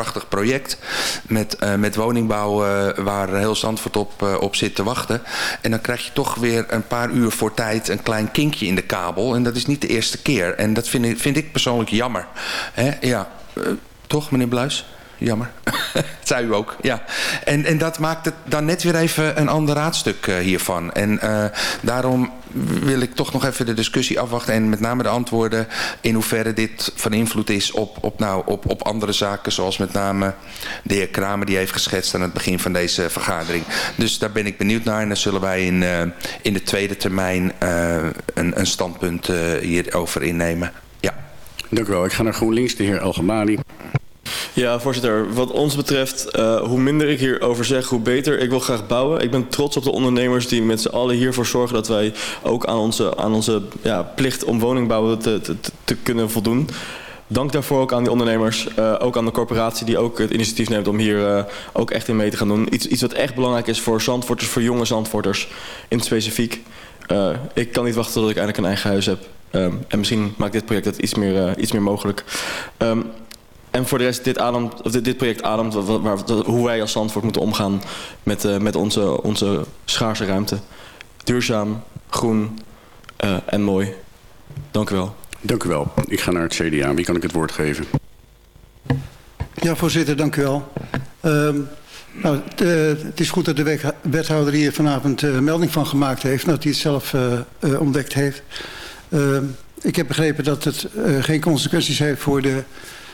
prachtig project met, met woningbouw waar heel Zandvoort op, op zit te wachten. En dan krijg je toch weer een paar uur voor tijd een klein kinkje in de kabel. En dat is niet de eerste keer. En dat vind ik, vind ik persoonlijk jammer. Hè? Ja, toch meneer Bluis? Jammer. zei u ook, ja. En, en dat maakt het dan net weer even een ander raadstuk uh, hiervan. En uh, daarom wil ik toch nog even de discussie afwachten... en met name de antwoorden in hoeverre dit van invloed is op, op, nou, op, op andere zaken... zoals met name de heer Kramer die heeft geschetst aan het begin van deze vergadering. Dus daar ben ik benieuwd naar en dan zullen wij in, uh, in de tweede termijn een, een standpunt hierover innemen. Ja. Dank u wel. Ik ga naar GroenLinks, de heer Elgemani. Ja, voorzitter. Wat ons betreft, uh, hoe minder ik hierover zeg, hoe beter. Ik wil graag bouwen. Ik ben trots op de ondernemers die met z'n allen hiervoor zorgen dat wij ook aan onze, aan onze ja, plicht om woningbouwen te, te, te kunnen voldoen. Dank daarvoor ook aan die ondernemers. Uh, ook aan de corporatie die ook het initiatief neemt om hier uh, ook echt in mee te gaan doen. Iets, iets wat echt belangrijk is voor zandvoorters, voor jonge zandvoorters in het specifiek. Ik kan niet wachten tot ik eindelijk een eigen huis heb. Um, en misschien maakt dit project het iets meer, iets meer mogelijk. Um, en voor de rest, dit, ademt, of dit, dit project ademt waar, waar, hoe wij als Zandvoort moeten omgaan met, uh, met onze, onze schaarse ruimte. Duurzaam, groen uh, en mooi. Dank u wel. Dank u wel. Ik ga naar het CDA. Wie kan ik het woord geven? Ja, voorzitter, dank u wel. Uh, nou, het, is goed dat de wethouder hier vanavond uh, melding van gemaakt heeft. Dat hij het zelf uh, ontdekt heeft. Ehm, ik heb begrepen dat het geen consequenties heeft voor de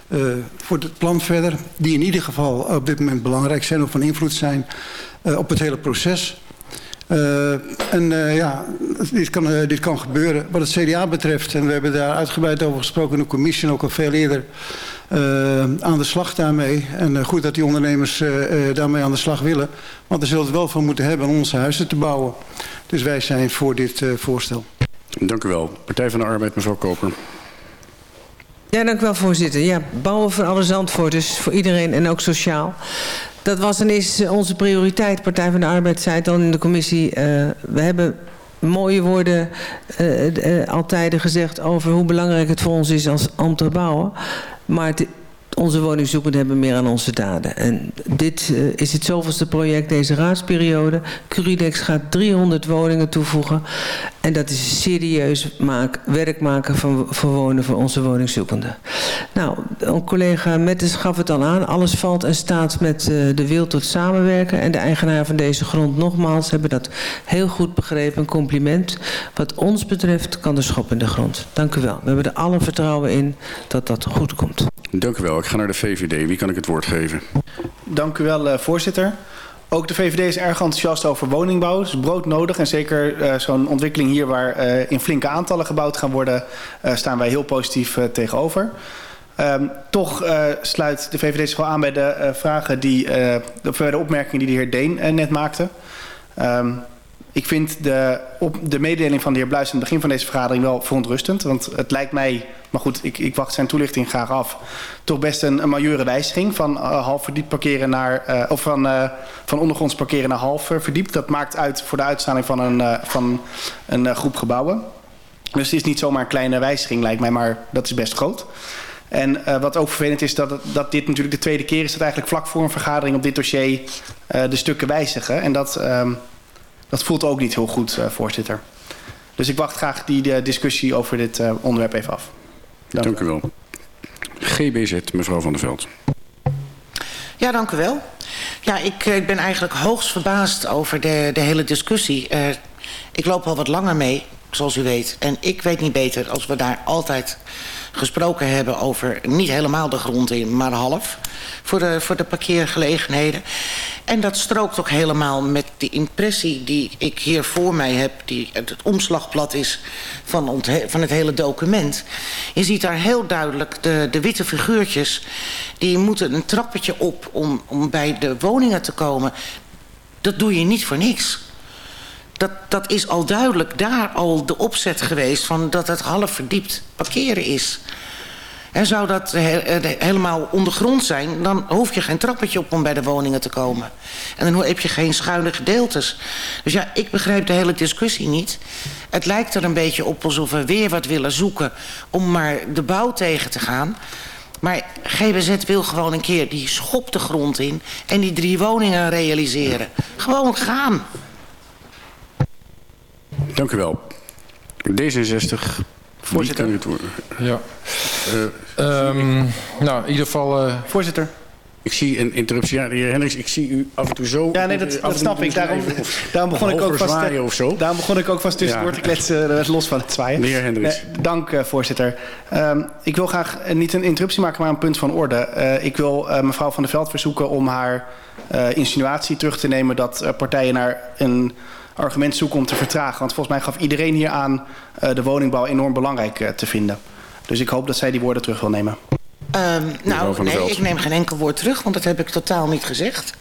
uh, voor het plan verder. Die in ieder geval op dit moment belangrijk zijn of van invloed zijn uh, op het hele proces. Uh, en ja, dit kan, dit kan gebeuren. Wat het CDA betreft, en we hebben daar uitgebreid over gesproken in de commissie... ook al veel eerder aan de slag daarmee. En goed dat die ondernemers daarmee aan de slag willen. Want er zullen het wel van moeten hebben om onze huizen te bouwen. Dus wij zijn voor dit voorstel. Dank u wel. Partij van de Arbeid, mevrouw Koper. Ja, dank u wel, voorzitter. Ja, bouwen voor alle Zandvoorters, voor iedereen en ook sociaal. Dat was en is onze prioriteit. Partij van de Arbeid zei het al in de commissie. Uh, we hebben mooie woorden uh, uh, altijd gezegd over hoe belangrijk het voor ons is als, om te bouwen. Maar onze woningzoekenden hebben meer aan onze daden. En dit uh, is het zoveelste project deze raadsperiode. Curidex gaat 300 woningen toevoegen. En dat is serieus maak, werk maken van, wonen voor onze woningzoekenden. Nou, een collega Mettes gaf het al aan. Alles valt en staat met uh, de wil tot samenwerken. En de eigenaar van deze grond nogmaals hebben dat heel goed begrepen. Een compliment. Wat ons betreft kan de schop in de grond. Dank u wel. We hebben er alle vertrouwen in dat dat goed komt. Dank u wel. Ik ga naar de VVD. Wie kan ik het woord geven? Dank u wel, uh, voorzitter. Ook de VVD is erg enthousiast over woningbouw. Het is broodnodig en zeker uh, zo'n ontwikkeling hier waar uh, in flinke aantallen gebouwd gaan worden... Staan wij heel positief tegenover. Um, toch sluit de VVD zich wel aan bij de vragen die, bij de opmerkingen die de heer Deen net maakte. Um, ik vind de, op, de mededeling van de heer Bluis aan het begin van deze vergadering wel verontrustend. Want het lijkt mij, maar goed, ik, ik wacht zijn toelichting graag af. Toch best een, majeure wijziging van uh, half verdiept parkeren naar, uh, of van, uh, van ondergronds parkeren naar half verdiept. Dat maakt uit voor de uitstraling van een, van een groep gebouwen. Dus het is niet zomaar een kleine wijziging lijkt mij, maar dat is best groot. En wat ook vervelend is, dat, dat dit natuurlijk de tweede keer is dat eigenlijk vlak voor een vergadering op dit dossier de stukken wijzigen. En dat, uh, dat voelt ook niet heel goed, uh, voorzitter. Dus ik wacht graag die de discussie over dit uh, onderwerp even af. Dank, dank u wel. GBZ, mevrouw Van der Veld. Ja, dank u wel. Ja, ik, ik ben eigenlijk hoogst verbaasd over de, de hele discussie. Uh, ik loop al wat langer mee, zoals u weet. En ik weet niet beter als we daar altijd gesproken hebben over niet helemaal de grond in, maar half. Voor de, voor de parkeergelegenheden. En dat strookt ook helemaal met de impressie die ik hier voor mij heb... die het omslagblad is van, van het hele document. Je ziet daar heel duidelijk de, de witte figuurtjes... die moeten een trappetje op om, om bij de woningen te komen. Dat doe je niet voor niks. Dat, dat is al duidelijk daar al de opzet geweest... van dat het half verdiept parkeren is... En zou dat helemaal ondergrond zijn... dan hoef je geen trappetje op om bij de woningen te komen. En dan heb je geen schuine gedeeltes. Dus ja, ik begrijp de hele discussie niet. Het lijkt er een beetje op alsof we weer wat willen zoeken... om maar de bouw tegen te gaan. Maar GBZ wil gewoon een keer die schop de grond in... en die drie woningen realiseren. Gewoon gaan. Dank u wel. D66. Voorzitter. Het? Ja. Ehm, nou, in ieder geval... eh, Voorzitter. Ik zie een interruptie. Ja, de heer Hendricks, ik zie u af en toe zo... Ja, nee, dat, en dat snap ik. Daarom, schrijven of- daarom, begon of ik ook vast, zwaaien of zo. daarom begon ik ook vast tussendoor Ja. te kletsen, eh, los van het zwaaien. De heer Hendricks. Nee, dank, eh, voorzitter. Ehm, ik wil graag eh, niet een interruptie maken, maar een punt van orde. Eh, ik wil eh, mevrouw Van der Veld verzoeken om haar eh, insinuatie terug te nemen... dat eh, partijen naar een argument zoeken om te vertragen. Want volgens mij gaf iedereen hier aan eh, de woningbouw enorm belangrijk eh, te vinden. Dus ik hoop dat zij die woorden terug wil nemen. Ehm, nou, nee, ik neem geen enkel woord terug, want dat heb ik totaal niet gezegd.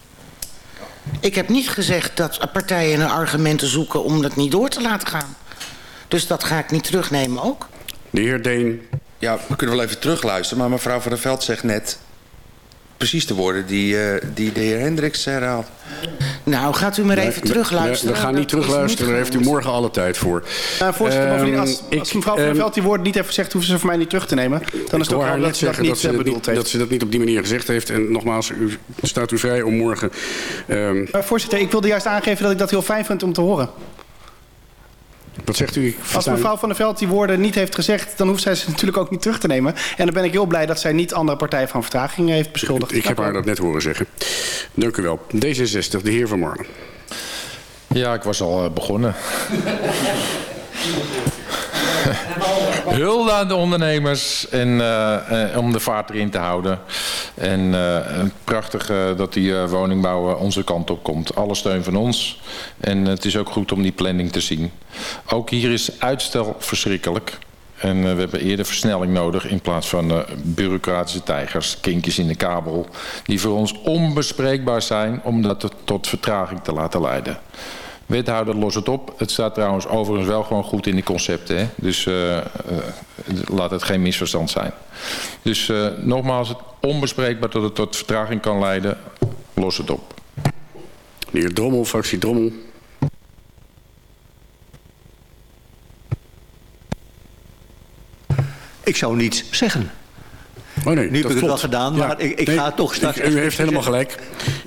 Ik heb niet gezegd dat partijen naar argumenten zoeken om dat niet door te laten gaan. Dus dat ga ik niet terugnemen ook. De heer Deen. Ja, we kunnen wel even terugluisteren, maar mevrouw van der Veld zegt net precies de woorden die, eh, die de heer Hendricks herhaalt. Nou, gaat u maar even Nee, terugluisteren. We, we gaan niet is terugluisteren, daar heeft u morgen alle tijd voor. Nou, voorzitter, Ehm, bovendien, als, mevrouw Van der ehm, Veld die woorden niet heeft gezegd... hoeven ze voor mij niet terug te nemen. Dan is het ook haar dat ze dat niet dat ze eh, dat bedoeld niet, heeft. dat ze dat niet op die manier gezegd heeft. En nogmaals, u staat u vrij om morgen... ehm, Maar voorzitter, ik wilde juist aangeven dat ik dat heel fijn vind om te horen. Wat zegt u? Ik Als mevrouw Van der Veld die woorden niet heeft gezegd... dan hoeft zij ze natuurlijk ook niet terug te nemen. En dan ben ik heel blij dat zij niet andere partijen van vertraging heeft beschuldigd. Ik heb haar dat net horen zeggen. Dank u wel. D66, de heer Van Marlen. Ja, ik was al eh, begonnen. Hulde aan de ondernemers en eh, eh, om de vaart erin te houden. En eh, prachtig dat die woningbouw onze kant op komt. Alle steun van ons. En het is ook goed om die planning te zien. Ook hier is uitstel verschrikkelijk. En we hebben eerder versnelling nodig in plaats van bureaucratische tijgers, kinkjes in de kabel, die voor ons onbespreekbaar zijn om dat tot vertraging te laten leiden. Wethouder, los het op. Het staat trouwens overigens wel gewoon goed in de concepten. Hè? Dus eh, eh, laat het geen misverstand zijn. Dus eh, nogmaals, het onbespreekbaar dat het tot vertraging kan leiden. Los het op. De heer Drommel, fractie Drommel. Ik zou niets zeggen. Oh nee, Nu heb ik het wel gedaan, maar ik- ik ga toch straks U heeft helemaal gelijk.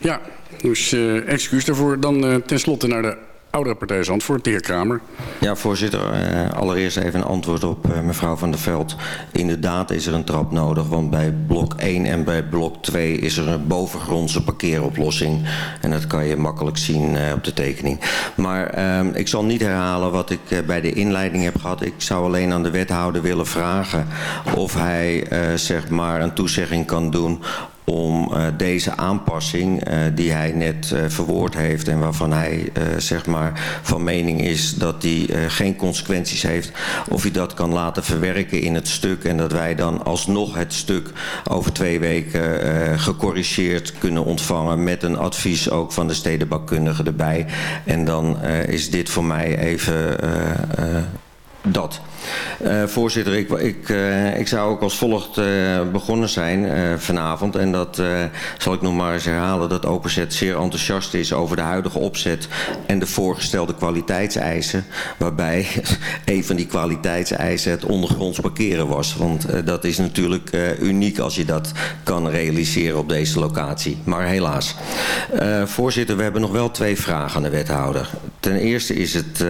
Ja, dus eh, excuus daarvoor. Dan eh, tenslotte naar de oudere partij Zandvoort, de heer Kramer. Ja, voorzitter. eh, allereerst even een antwoord op eh, mevrouw Van der Veld. Inderdaad is er een trap nodig, want bij blok 1 en bij blok 2 is er een bovengrondse parkeeroplossing. En dat kan je makkelijk zien eh, op de tekening. Maar eh, ik zal niet herhalen wat ik bij de inleiding heb gehad. Ik zou alleen aan de wethouder willen vragen of hij zeg maar een toezegging kan doen om eh, deze aanpassing eh, die hij net eh, verwoord heeft en waarvan hij zeg maar van mening is dat die geen consequenties heeft, of hij dat kan laten verwerken in het stuk en dat wij dan alsnog het stuk over twee weken gecorrigeerd kunnen ontvangen met een advies ook van de stedenbouwkundige erbij. En dan is dit voor mij even dat. Eh, voorzitter, ik, ik, eh, ik zou ook als volgt eh, begonnen zijn vanavond. En dat zal ik nog maar eens herhalen. Dat Openzet zeer enthousiast is over de huidige opzet en de voorgestelde kwaliteitseisen. Waarbij een van die kwaliteitseisen het ondergronds parkeren was. Want dat is natuurlijk uniek als je dat kan realiseren op deze locatie. Maar helaas. Voorzitter, we hebben nog wel twee vragen aan de wethouder. Ten eerste is het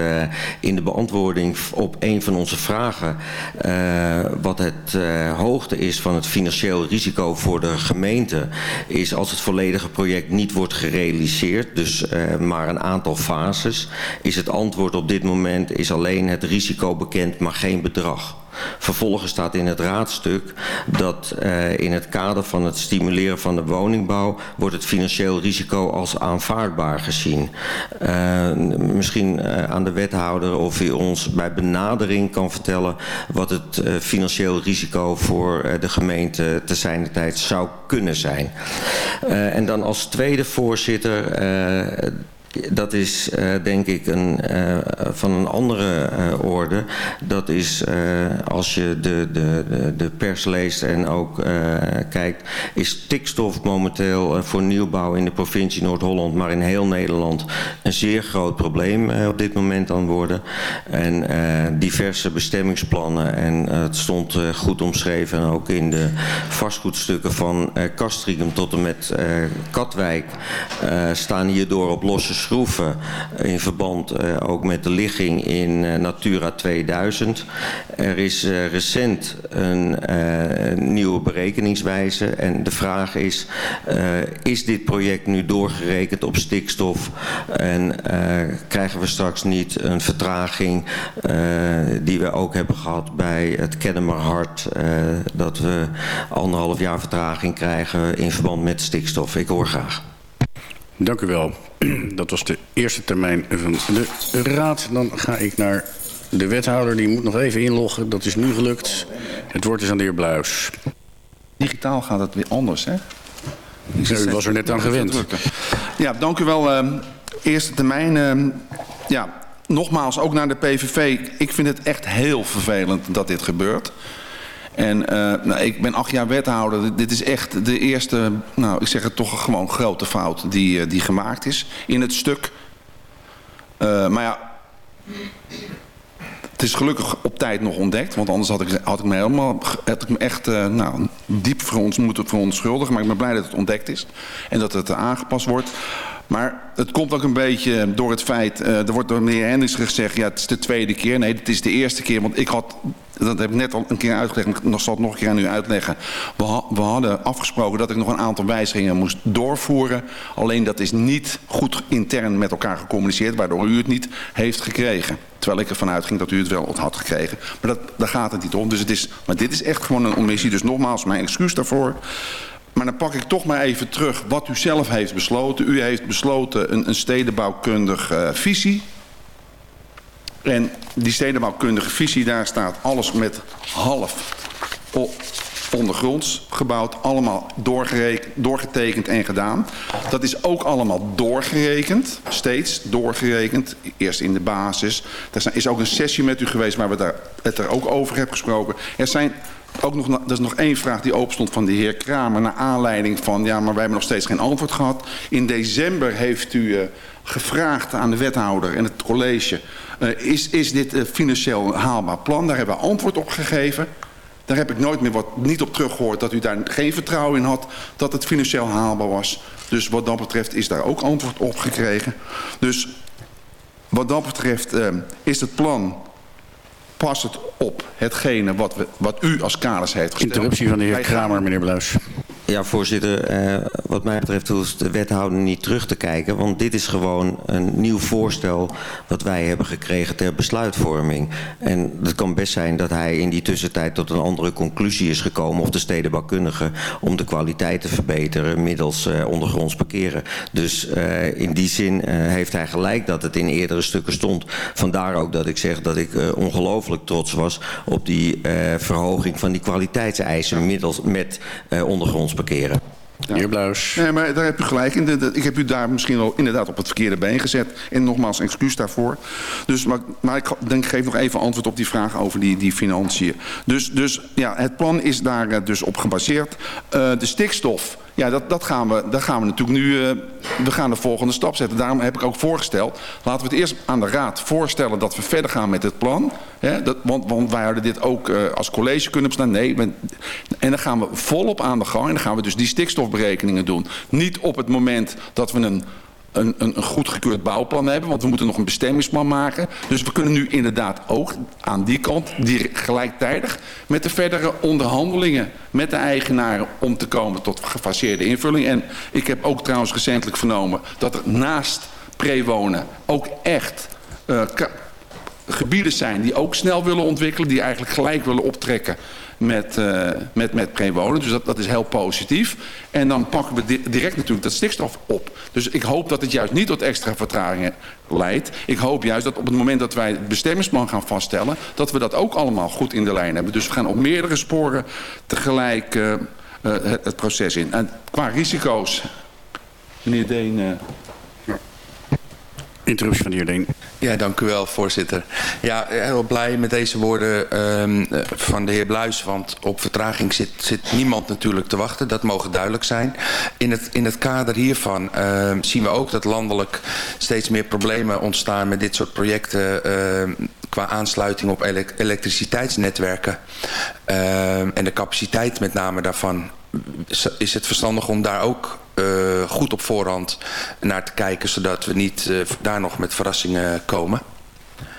in de beantwoording op een van onze vragen... eh, wat het eh, hoogte is van het financieel risico voor de gemeente... is als het volledige project niet wordt gerealiseerd... dus eh, maar een aantal fases... is het antwoord op dit moment is alleen het risico bekend, maar geen bedrag. Vervolgens staat in het raadstuk dat uh, in het kader van het stimuleren van de woningbouw wordt het financieel risico als aanvaardbaar gezien. Uh, misschien uh, aan de wethouder of u ons bij benadering kan vertellen wat het financieel risico voor de gemeente te zijner tijd zou kunnen zijn. en dan als tweede voorzitter dat is uh, denk ik een, uh, van een andere uh, orde. Dat is als je de, de, de pers leest en ook kijkt... is stikstof momenteel voor nieuwbouw in de provincie Noord-Holland... maar in heel Nederland een zeer groot probleem op dit moment aan worden. En diverse bestemmingsplannen. En het stond goed omschreven ook in de vastgoedstukken van Castricum tot en met Katwijk... staan hierdoor op losse schroeven in verband uh, ook met de ligging in uh, Natura 2000. Er is uh, recent een nieuwe berekeningswijze en de vraag is, is dit project nu doorgerekend op stikstof en krijgen we straks niet een vertraging die we ook hebben gehad bij het Kennemerhart, dat we anderhalf jaar vertraging krijgen in verband met stikstof. Ik hoor graag. Dank u wel. Dat was de eerste termijn van de raad. Dan ga ik naar de wethouder. Die moet nog even inloggen. Dat is nu gelukt. Het woord is aan de heer Bluis. Digitaal gaat het weer anders, hè? U was er net aan gewend. Ja, dank u wel. Uh, eerste termijn. Uh, ja, nogmaals, ook naar de PVV. Ik vind het echt heel vervelend dat dit gebeurt. En uh, nou, ik ben acht jaar wethouder. Dit is echt de eerste, nou, ik zeg het toch gewoon grote fout die, uh, die gemaakt is in het stuk. Uh, maar ja, het is gelukkig op tijd nog ontdekt. Want anders had ik, had ik me helemaal had ik me echt nou, diep voor ons moeten verontschuldigen. Maar ik ben blij dat het ontdekt is. En dat het aangepast wordt. Maar het komt ook een beetje door het feit, uh, er wordt door meneer Hendricks gezegd, ja het is de tweede keer. Nee, het is de eerste keer, want ik had, dat heb ik net al een keer uitgelegd, ik zal het nog een keer aan u uitleggen. We hadden afgesproken dat ik nog een aantal wijzigingen moest doorvoeren. Alleen dat is niet goed intern met elkaar gecommuniceerd, waardoor u het niet heeft gekregen. Terwijl ik ervan uitging dat u het wel had gekregen. Maar dat, daar gaat het niet om. Dus het is, maar dit is echt gewoon een omissie. Dus nogmaals, mijn excuus daarvoor. Maar dan pak ik toch maar even terug wat u zelf heeft besloten. U heeft besloten een, een stedenbouwkundige uh, visie. En die stedenbouwkundige visie, daar staat alles met half ondergronds gebouwd. Allemaal doorgetekend en gedaan. Dat is ook allemaal doorgerekend. Steeds doorgerekend. Eerst in de basis. Er is ook een sessie met u geweest waar we daar, het er ook over hebben gesproken. Er zijn ook nog, er is nog één vraag die open stond van de heer Kramer... naar aanleiding van, ja, maar wij hebben nog steeds geen antwoord gehad. In december heeft u uh, gevraagd aan de wethouder en het college... Uh, is, is dit uh, financieel haalbaar plan? Daar hebben we antwoord op gegeven. Daar heb ik nooit meer wat, niet op teruggehoord dat u daar geen vertrouwen in had... dat het financieel haalbaar was. Dus wat dat betreft is daar ook antwoord op gekregen. Dus wat dat betreft is het plan past het op hetgene wat, we, wat u als kaders heeft gesteld. Interruptie van de heer Kramer, meneer Bluis. Ja, voorzitter. Eh, wat mij betreft hoeft de wethouder niet terug te kijken. Want dit is gewoon een nieuw voorstel wat wij hebben gekregen ter besluitvorming. En het kan best zijn dat hij in die tussentijd tot een andere conclusie is gekomen. Of de stedenbouwkundige om de kwaliteit te verbeteren middels uh, ondergronds parkeren. Dus uh, in die zin heeft hij gelijk dat het in eerdere stukken stond. Vandaar ook dat ik zeg dat ik ongelooflijk trots was op die verhoging van die kwaliteitseisen middels met ondergronds parkeren. Ja. Bluis. Nee, maar daar heb u gelijk in. Ik heb u daar misschien al inderdaad op het verkeerde been gezet. En nogmaals excuus daarvoor. Dus, maar, maar ik denk, geef nog even antwoord op die vraag over die, die financiën. Dus, dus ja, het plan is daar dus op gebaseerd. Uh, de stikstof ja, dat, dat, gaan we, dat gaan we natuurlijk nu, uh, we gaan de volgende stap zetten. Daarom heb ik ook voorgesteld, laten we het eerst aan de raad voorstellen dat we verder gaan met het plan. Dat, want, want wij hadden dit ook uh, als college kunnen bestaan. Nee, en dan gaan we volop aan de gang en dan gaan we dus die stikstofberekeningen doen. Niet op het moment dat we een een, een, een goedgekeurd bouwplan hebben. Want we moeten nog een bestemmingsplan maken. Dus we kunnen nu inderdaad ook aan die kant die gelijktijdig met de verdere onderhandelingen met de eigenaren om te komen tot gefaseerde invulling. En ik heb ook trouwens recentelijk vernomen dat er naast prewonen ook echt uh, gebieden zijn die ook snel willen ontwikkelen. Die eigenlijk gelijk willen optrekken met, uh, met, met prewonen. Dus dat, dat is heel positief. En dan pakken we di direct natuurlijk dat stikstof op. Dus ik hoop dat het juist niet tot extra vertragingen leidt. Ik hoop juist dat op het moment dat wij het bestemmingsplan gaan vaststellen... dat we dat ook allemaal goed in de lijn hebben. Dus we gaan op meerdere sporen tegelijk uh, het, het, proces in. En qua risico's, meneer Deen... Interruptie van de heer Deen. Ja, dank u wel, voorzitter. Ja, heel blij met deze woorden ehm, eh, van de heer Bluis. Want op vertraging zit, zit niemand natuurlijk te wachten. Dat mogen duidelijk zijn. In het, in het kader hiervan ehm, zien we ook dat landelijk steeds meer problemen ontstaan met dit soort projecten. ehm, qua aansluiting op elek- elektriciteitsnetwerken. En de capaciteit met name daarvan. Is het verstandig om daar ook eh, goed op voorhand naar te kijken... zodat we niet eh, daar nog met verrassingen komen?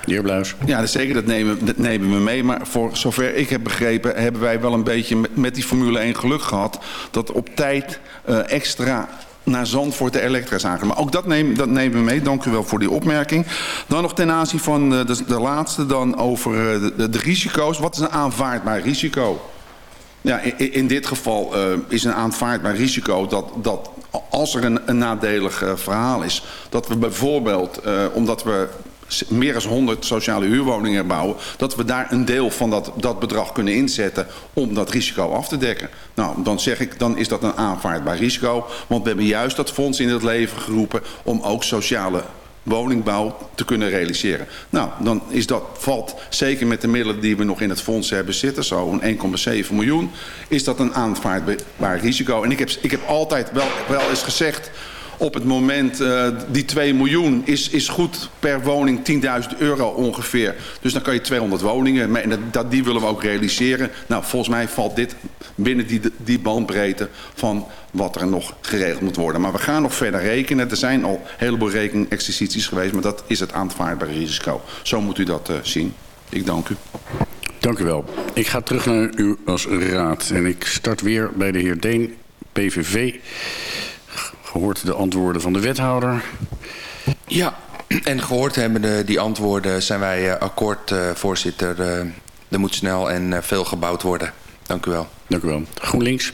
De heer Bluis. Ja, dat zeker, dat nemen, dat nemen we mee. Maar voor zover ik heb begrepen, hebben wij wel een beetje met, met die Formule 1 geluk gehad. Dat op tijd eh, extra naar Zandvoort de elektra's. Maar ook dat, neem, dat nemen we mee. Dank u wel voor die opmerking. Dan nog ten aanzien van eh, de, de laatste, dan over eh, de, de, de risico's. Wat is een aanvaardbaar risico? Ja, in, in dit geval uh, is een aanvaardbaar risico dat, dat als er een, nadelig uh, verhaal is... dat we bijvoorbeeld, uh, omdat we meer dan 100 sociale huurwoningen bouwen... dat we daar een deel van dat, dat bedrag kunnen inzetten om dat risico af te dekken. Nou, dan zeg ik, dan is dat een aanvaardbaar risico. Want we hebben juist dat fonds in het leven geroepen om ook sociale woningbouw te kunnen realiseren. Nou, dan is dat, valt zeker met de middelen die we nog in het fonds hebben zitten, zo'n 1,7 miljoen, is dat een aanvaardbaar risico. En ik heb, ik heb altijd wel, wel eens gezegd, op het moment, uh, die 2 miljoen is, is goed per woning 10.000 euro ongeveer. Dus dan kan je 200 woningen, en dat, dat, die willen we ook realiseren. Nou, volgens mij valt dit binnen die, die bandbreedte van wat er nog geregeld moet worden. Maar we gaan nog verder rekenen. Er zijn al een heleboel rekenexercities geweest, maar dat is het aanvaardbare risico. Zo moet u dat uh, zien. Ik dank u. Dank u wel. Ik ga terug naar u als raad. En ik start weer bij de heer Deen, PVV. Gehoord de antwoorden van de wethouder. Ja, en gehoord hebben de, die antwoorden zijn wij uh, akkoord, uh, voorzitter. Uh, er moet snel en veel gebouwd worden. Dank u wel. Dank u wel. GroenLinks.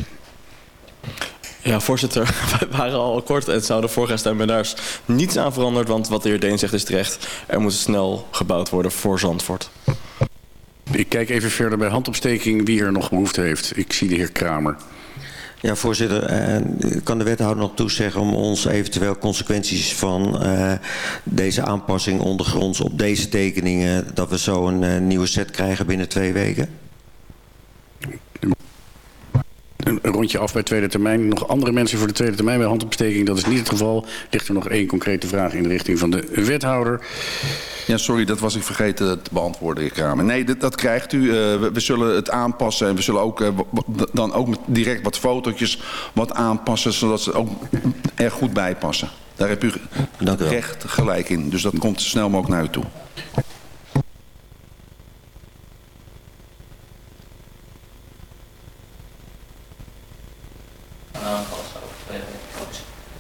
Ja, voorzitter, wij waren al akkoord en het zou de is niets aan veranderd, want wat de heer Deen zegt is terecht. Er moet snel gebouwd worden voor Zandvoort. Ik kijk even verder bij handopsteking wie er nog behoefte heeft. Ik zie de heer Kramer. Ja, voorzitter, eh, kan de wethouder nog toezeggen om ons eventueel consequenties van eh, deze aanpassing ondergronds op deze tekeningen, dat we zo een uh, nieuwe set krijgen binnen twee weken? Een rondje af bij tweede termijn. Nog andere mensen voor de tweede termijn bij handopsteking. Dat is niet het geval. Ligt er nog één concrete vraag in de richting van de wethouder. Ja, sorry, dat was ik vergeten te beantwoorden, heer Kramer. Nee, dat, dat krijgt u. Uh, we, we, zullen het aanpassen en we zullen ook uh, dan ook met direct wat fotootjes wat aanpassen, zodat ze ook er goed bij passen. Daar heb u recht gelijk in. Dus dat komt zo snel mogelijk naar u toe.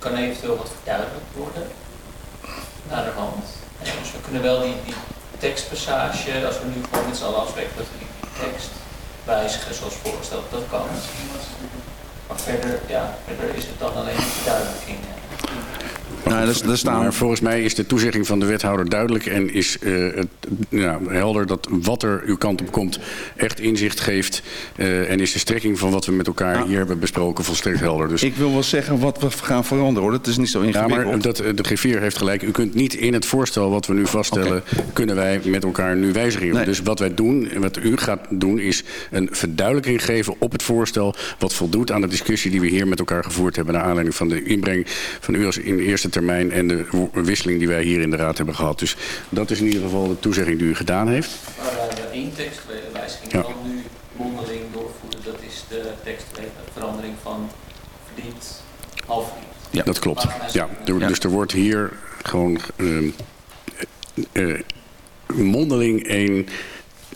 Kan eventueel wat verduidelijkt worden naar de. Ja, dus we kunnen wel die, die tekstpassage, als we nu gewoon met z'n allen afspreken dat we die, die tekst wijzigen zoals voorgesteld, dat kan. Maar verder, ja, verder is het dan alleen de verduidelijking. Nou, dat, dat staan... Maar volgens mij is de toezegging van de wethouder duidelijk en is uh, het, helder dat wat er uw kant op komt echt inzicht geeft. Uh, en is de strekking van wat we met elkaar hier hebben besproken volstrekt helder. Dus... Ik wil wel zeggen wat we gaan veranderen hoor. Het is niet zo ingewikkeld. Ja, maar dat, de griffier heeft gelijk. U kunt niet in het voorstel wat we nu vaststellen, okay. kunnen wij met elkaar nu wijzigen. Nee. Dus wat wij doen en wat u gaat doen is een verduidelijking geven op het voorstel wat voldoet aan de discussie die we hier met elkaar gevoerd hebben naar aanleiding van de inbreng van u als in eerste termijn en de wisseling die wij hier in de raad hebben gehad. Dus dat is in ieder geval de toezegging die u gedaan heeft. Maar we hebben één tekstwijziging ja. dan nu mondeling doorvoeren. Dat is de tekstverandering van verdiend, half verdiend. Ja, dat klopt. Ja, dus er wordt hier gewoon uh, uh, mondeling één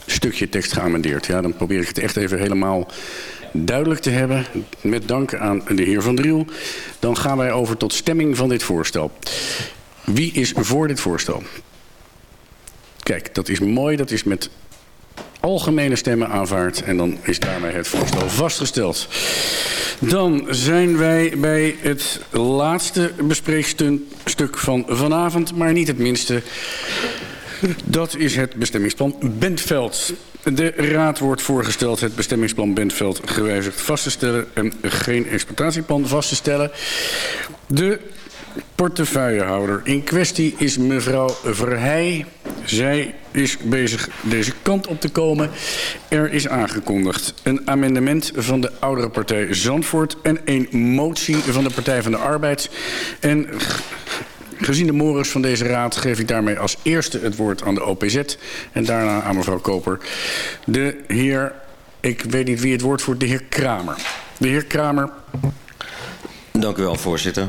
stukje tekst geamendeerd. Ja, dan probeer ik het echt even helemaal duidelijk te hebben. Met dank aan de heer Van Driel. Dan gaan wij over tot stemming van dit voorstel. Wie is voor dit voorstel? Kijk, dat is mooi. Dat is met algemene stemmen aanvaard. En dan is daarmee het voorstel vastgesteld. Dan zijn wij bij het laatste bespreekstuk van vanavond. Maar niet het minste. Dat is het bestemmingsplan Bentveld. De raad wordt voorgesteld het bestemmingsplan Bentveld gewijzigd vast te stellen en geen exploitatieplan vast te stellen. De portefeuillehouder in kwestie is mevrouw Verheij. Zij is bezig deze kant op te komen. Er is aangekondigd een amendement van de oudere partij Zandvoort... en een motie van de Partij van de Arbeid. En gezien de morens van deze raad geef ik daarmee als eerste het woord aan de OPZ... en daarna aan mevrouw Koper. De heer, ik weet niet wie het woord voert, de heer Kramer. De heer Kramer. Dank u wel, voorzitter.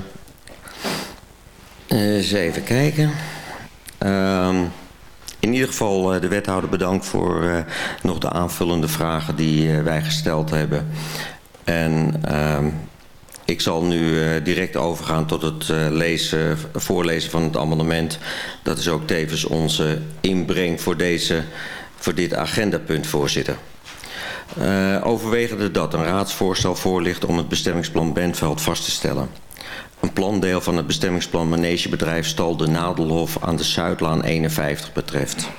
Uh, eens even kijken. Uh, in ieder geval uh, de wethouder bedankt voor uh, nog de aanvullende vragen die wij gesteld hebben. En ehm, ik zal nu direct overgaan tot het lezen, voorlezen van het amendement. Dat is ook tevens onze inbreng voor, deze, voor dit agendapunt, voorzitter. Uh, overwegende dat een raadsvoorstel voorligt om het bestemmingsplan Bentveld vast te stellen. Een plandeel van het bestemmingsplan Manegebedrijf Stal de Nadelhof aan de Zuidlaan 51 betreft.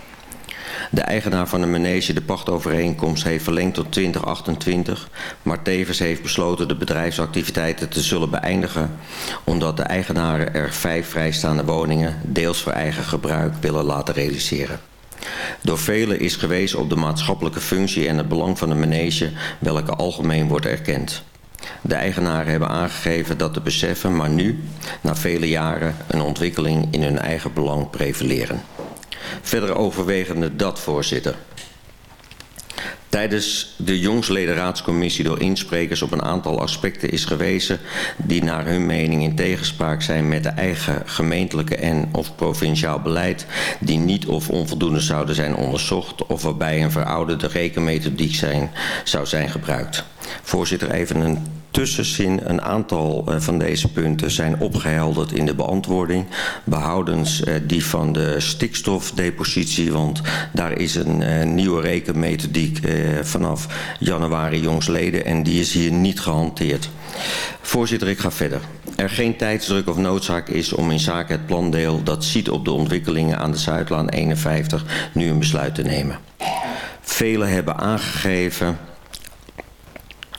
De eigenaar van de manege de pachtovereenkomst heeft verlengd tot 2028, maar tevens heeft besloten de bedrijfsactiviteiten te zullen beëindigen, omdat de eigenaren er vijf vrijstaande woningen, deels voor eigen gebruik, willen laten realiseren. Door velen is gewezen op de maatschappelijke functie en het belang van de manege, welke algemeen wordt erkend. De eigenaren hebben aangegeven dat te beseffen, maar nu, na vele jaren, een ontwikkeling in hun eigen belang prevaleren. Verder overwegende dat, voorzitter. Tijdens de jongsleden door insprekers op een aantal aspecten is gewezen die naar hun mening in tegenspraak zijn met de eigen gemeentelijke en of provinciaal beleid die niet of onvoldoende zouden zijn onderzocht of waarbij een verouderde rekenmethodiek zijn, zou zijn gebruikt. Voorzitter, even een tussenzin. Een aantal uh, van deze punten zijn opgehelderd in de beantwoording. Behoudens uh, die van de stikstofdepositie, want daar is een uh, nieuwe rekenmethodiek vanaf januari jongsleden en die is hier niet gehanteerd. Voorzitter, ik ga verder. Er geen tijdsdruk of noodzaak is om in zaken het plandeel dat ziet op de ontwikkelingen aan de Zuidlaan 51 nu een besluit te nemen. Velen hebben aangegeven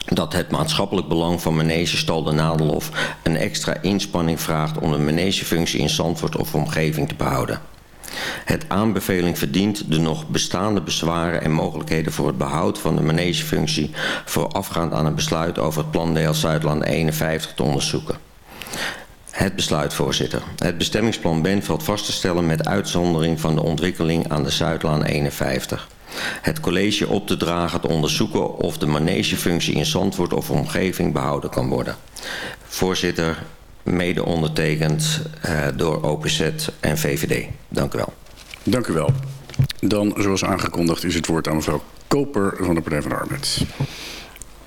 dat het maatschappelijk belang van Manege Stal de Nadelhof een extra inspanning vraagt om de manegefunctie in Zandvoort of omgeving te behouden. Het aanbeveling verdient de nog bestaande bezwaren en mogelijkheden voor het behoud van de manegefunctie voorafgaand aan een besluit over het plandeel Zuidland 51 te onderzoeken. Het besluit, voorzitter. Het bestemmingsplan Benveld vast te stellen met uitzondering van de ontwikkeling aan de Zuidlaan 51 het college op te dragen te onderzoeken of de manegefunctie in Zandvoort of omgeving behouden kan worden. Voorzitter, mede ondertekend uh, door OPZ en VVD. Dank u wel. Dank u wel. Dan, zoals aangekondigd, is het woord aan mevrouw Koper van de Partij van de Arbeid.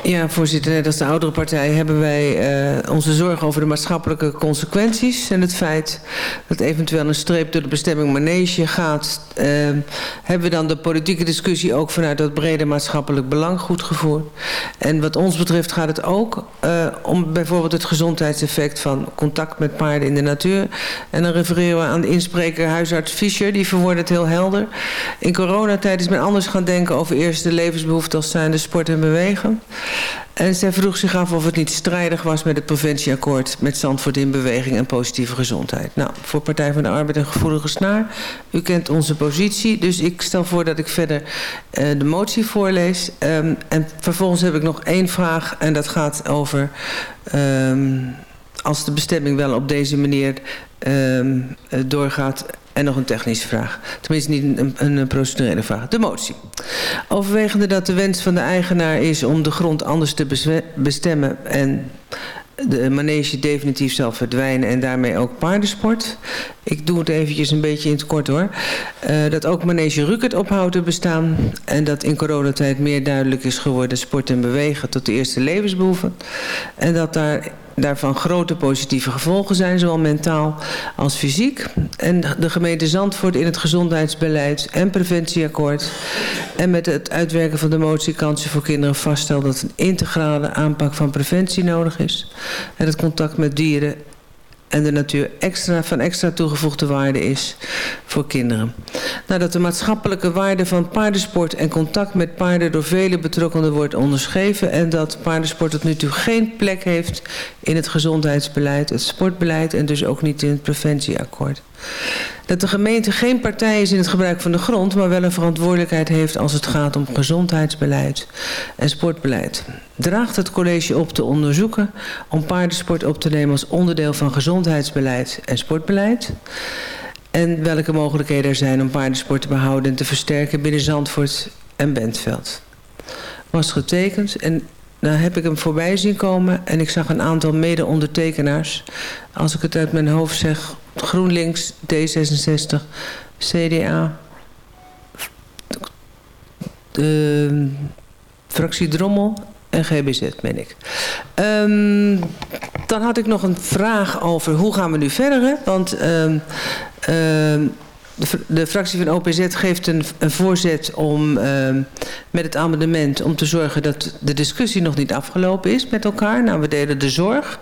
Ja, voorzitter, net als de oudere partij hebben wij uh, onze zorgen over de maatschappelijke consequenties en het feit dat eventueel een streep door de bestemming manege gaat. Uh, hebben we dan de politieke discussie ook vanuit dat brede maatschappelijk belang goed gevoerd. En wat ons betreft gaat het ook uh, om bijvoorbeeld het gezondheidseffect van contact met paarden in de natuur. En dan refereren we aan de inspreker huisarts Fischer, die verwoordt het heel helder. In coronatijd is men anders gaan denken over eerst de levensbehoefte als zijnde sport en bewegen. En zij vroeg zich af of het niet strijdig was met het preventieakkoord met Zandvoort in beweging en positieve gezondheid. Nou, voor Partij van de Arbeid een gevoelige snaar. U kent onze positie, dus ik stel voor dat ik verder uh, de motie voorlees. Um, en vervolgens heb ik nog één vraag en dat gaat over um, als de bestemming wel op deze manier um, doorgaat en nog een technische vraag. Tenminste niet een, een procedurele vraag. De motie. Overwegende dat de wens van de eigenaar is om de grond anders te bestemmen... en de manege definitief zal verdwijnen en daarmee ook paardensport. Ik doe het eventjes een beetje in het kort hoor. Uh, dat ook manege Rukert ophoudt te bestaan. En dat in coronatijd meer duidelijk is geworden sport en bewegen tot de eerste levensbehoeven. En dat daar daarvan grote positieve gevolgen zijn, zowel mentaal als fysiek. En de gemeente Zandvoort in het gezondheidsbeleid en preventieakkoord en met het uitwerken van de motie Kansen voor Kinderen vaststelt dat een integrale aanpak van preventie nodig is. En het contact met dieren en de natuur extra, van extra toegevoegde waarde is voor kinderen. Nadat de maatschappelijke waarde van paardensport en contact met paarden door vele betrokkenen wordt onderschreven en dat paardensport tot nu toe geen plek heeft in het gezondheidsbeleid, het sportbeleid en dus ook niet in het preventieakkoord. Dat de gemeente geen partij is in het gebruik van de grond, maar wel een verantwoordelijkheid heeft als het gaat om gezondheidsbeleid en sportbeleid. Draagt het college op te onderzoeken om paardensport op te nemen als onderdeel van gezondheidsbeleid en sportbeleid? En welke mogelijkheden er zijn om paardensport te behouden en te versterken binnen Zandvoort en Bentveld. Was getekend en nou heb ik hem voorbij zien komen en ik zag een aantal mede-ondertekenaars. Als ik het uit mijn hoofd zeg, GroenLinks, D66, CDA, de fractie Drommel en GBZ ben ik. Um, dan had ik nog een vraag over hoe gaan we nu verder. Want um, um, de, fractie van OPZ geeft een, voorzet om met het amendement om te zorgen dat de discussie nog niet afgelopen is met elkaar. Nou, we delen de zorg.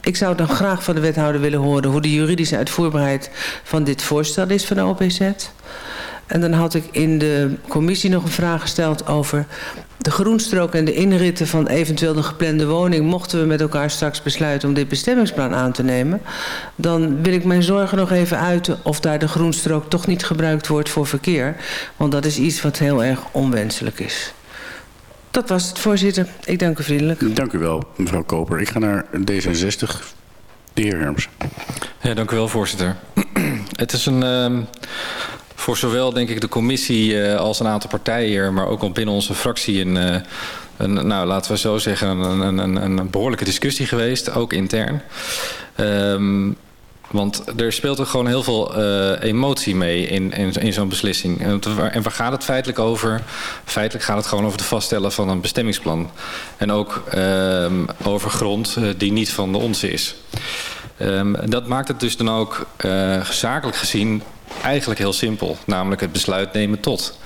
Ik zou dan graag van de wethouder willen horen hoe de juridische uitvoerbaarheid van dit voorstel is van de OPZ. En dan had ik in de commissie nog een vraag gesteld over de groenstrook en de inritten van eventueel de geplande woning. Mochten we met elkaar straks besluiten om dit bestemmingsplan aan te nemen. Dan wil ik mijn zorgen nog even uiten of daar de groenstrook toch niet gebruikt wordt voor verkeer. Want dat is iets wat heel erg onwenselijk is. Dat was het, voorzitter. Ik dank u vriendelijk. Dank u wel, mevrouw Koper. Ik ga naar D66. De heer Herms. Ja, dank u wel, voorzitter. het is een... Uh, voor zowel denk ik de commissie uh, als een aantal partijen hier, maar ook al binnen onze fractie een, uh, een nou laten we zo zeggen, een, een, een, behoorlijke discussie geweest, ook intern. Um, want er speelt er gewoon heel veel uh, emotie mee in, in, in zo'n beslissing. En, en waar gaat het feitelijk over? Feitelijk gaat het gewoon over het vaststellen van een bestemmingsplan. En ook um, over grond die niet van de ons is. Um, dat maakt het dus dan ook uh, zakelijk gezien eigenlijk heel simpel. Namelijk het besluit nemen tot.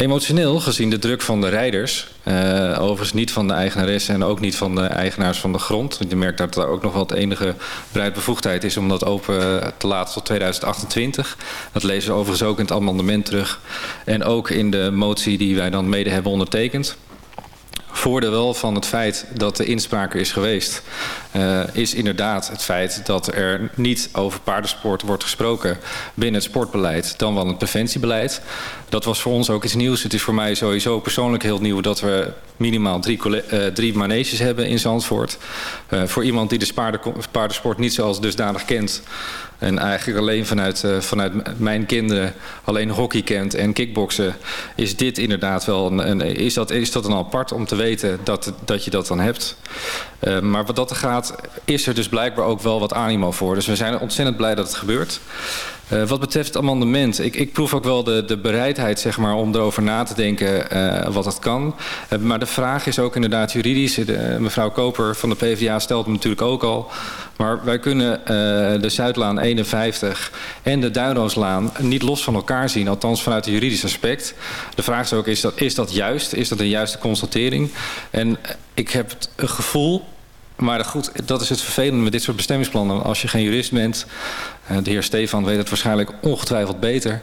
Emotioneel, gezien de druk van de rijders, uh, overigens niet van de eigenaressen en ook niet van de eigenaars van de grond. Je merkt dat er ook nog wel het enige bevoegdheid is om dat open te laten tot 2028. Dat lezen we overigens ook in het amendement terug. En ook in de motie die wij dan mede hebben ondertekend. Voordeel wel van het feit dat de inspraak is geweest... Uh, is inderdaad het feit dat er niet over paardensport wordt gesproken... binnen het sportbeleid dan wel het preventiebeleid. Dat was voor ons ook iets nieuws. Het is voor mij sowieso persoonlijk heel nieuw... dat we minimaal drie, uh, drie maneges hebben in Zandvoort. Uh, voor iemand die de paardensport niet zoals dusdanig kent... En eigenlijk alleen vanuit, uh, vanuit mijn kinderen alleen hockey kent en kickboksen... is dit inderdaad wel een, een, is, dat, is dat een apart om te weten dat, dat je dat dan hebt. Maar wat dat er gaat, is er dus blijkbaar ook wel wat animo voor. Dus we zijn ontzettend blij dat het gebeurt. Uh, wat betreft amendement, ik, ik proef ook wel de, de bereidheid zeg maar, om erover na te denken uh, wat het kan. Uh, maar de vraag is ook inderdaad juridisch. Mevrouw Koper van de PvdA stelt hem natuurlijk ook al. Maar wij kunnen de Zuidlaan 51 en de Duinrooslaan niet los van elkaar zien. Althans vanuit het juridisch aspect. De vraag is ook, is dat, is dat juist? Is dat een juiste constatering? En ik heb het gevoel maar goed, dat is het vervelende met dit soort bestemmingsplannen. Als je geen jurist bent, de heer Stefan weet het waarschijnlijk ongetwijfeld beter.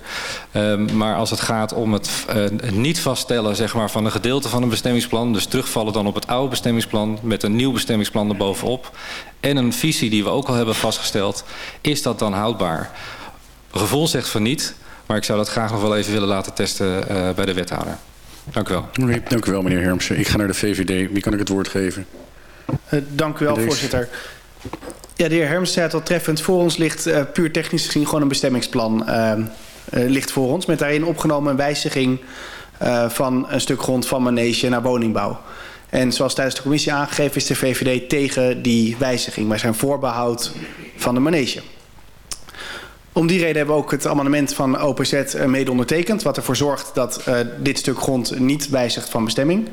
Um, maar als het gaat om het uh, niet vaststellen zeg maar, van een gedeelte van een bestemmingsplan... dus terugvallen dan op het oude bestemmingsplan met een nieuw bestemmingsplan erbovenop... en een visie die we ook al hebben vastgesteld, is dat dan houdbaar? Gevoel zegt van niet, maar ik zou dat graag nog wel even willen laten testen uh, bij de wethouder. Dank u wel. Dank u wel, meneer Hermsen. Ik ga naar de VVD. Wie kan ik het woord geven? Uh, dank u wel, voorzitter. Ja, de heer Herms zei het al treffend. Voor ons ligt uh, puur technisch gezien gewoon een bestemmingsplan. Uh, uh, ligt voor ons met daarin opgenomen een wijziging van een stuk grond van manege naar woningbouw. En zoals tijdens de commissie aangegeven is de VVD tegen die wijziging. Wij zijn voorbehoud van de manege. Om die reden hebben we ook het amendement van OPZ mede ondertekend. Wat ervoor zorgt dat dit stuk grond niet wijzigt van bestemming.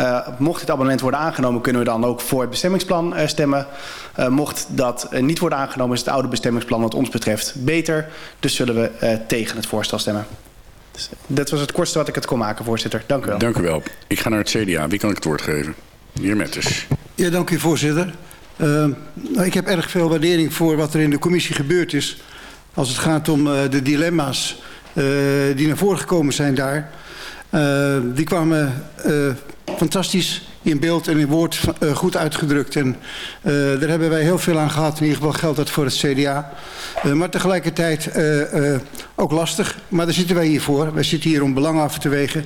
Uh, mocht dit abonnement worden aangenomen, kunnen we dan ook voor het bestemmingsplan uh, stemmen. Uh, mocht dat niet worden aangenomen, is het oude bestemmingsplan wat ons betreft beter. Dus zullen we tegen het voorstel stemmen. Dus, dat was het kortste wat ik het kon maken, voorzitter. Dank u wel. Dank u wel. Ik ga naar het CDA. Wie kan ik het woord geven? De heer Metters. Ja, dank u, voorzitter. Uh, nou, ik heb erg veel waardering voor wat er in de commissie gebeurd is. Als het gaat om uh, de dilemma's uh, die naar voren gekomen zijn daar. Uh, die kwamen fantastisch in beeld en in woord goed uitgedrukt. En daar hebben wij heel veel aan gehad. In ieder geval geldt dat voor het CDA. maar tegelijkertijd ook lastig. Maar daar zitten wij hier voor. Wij zitten hier om belang af te wegen.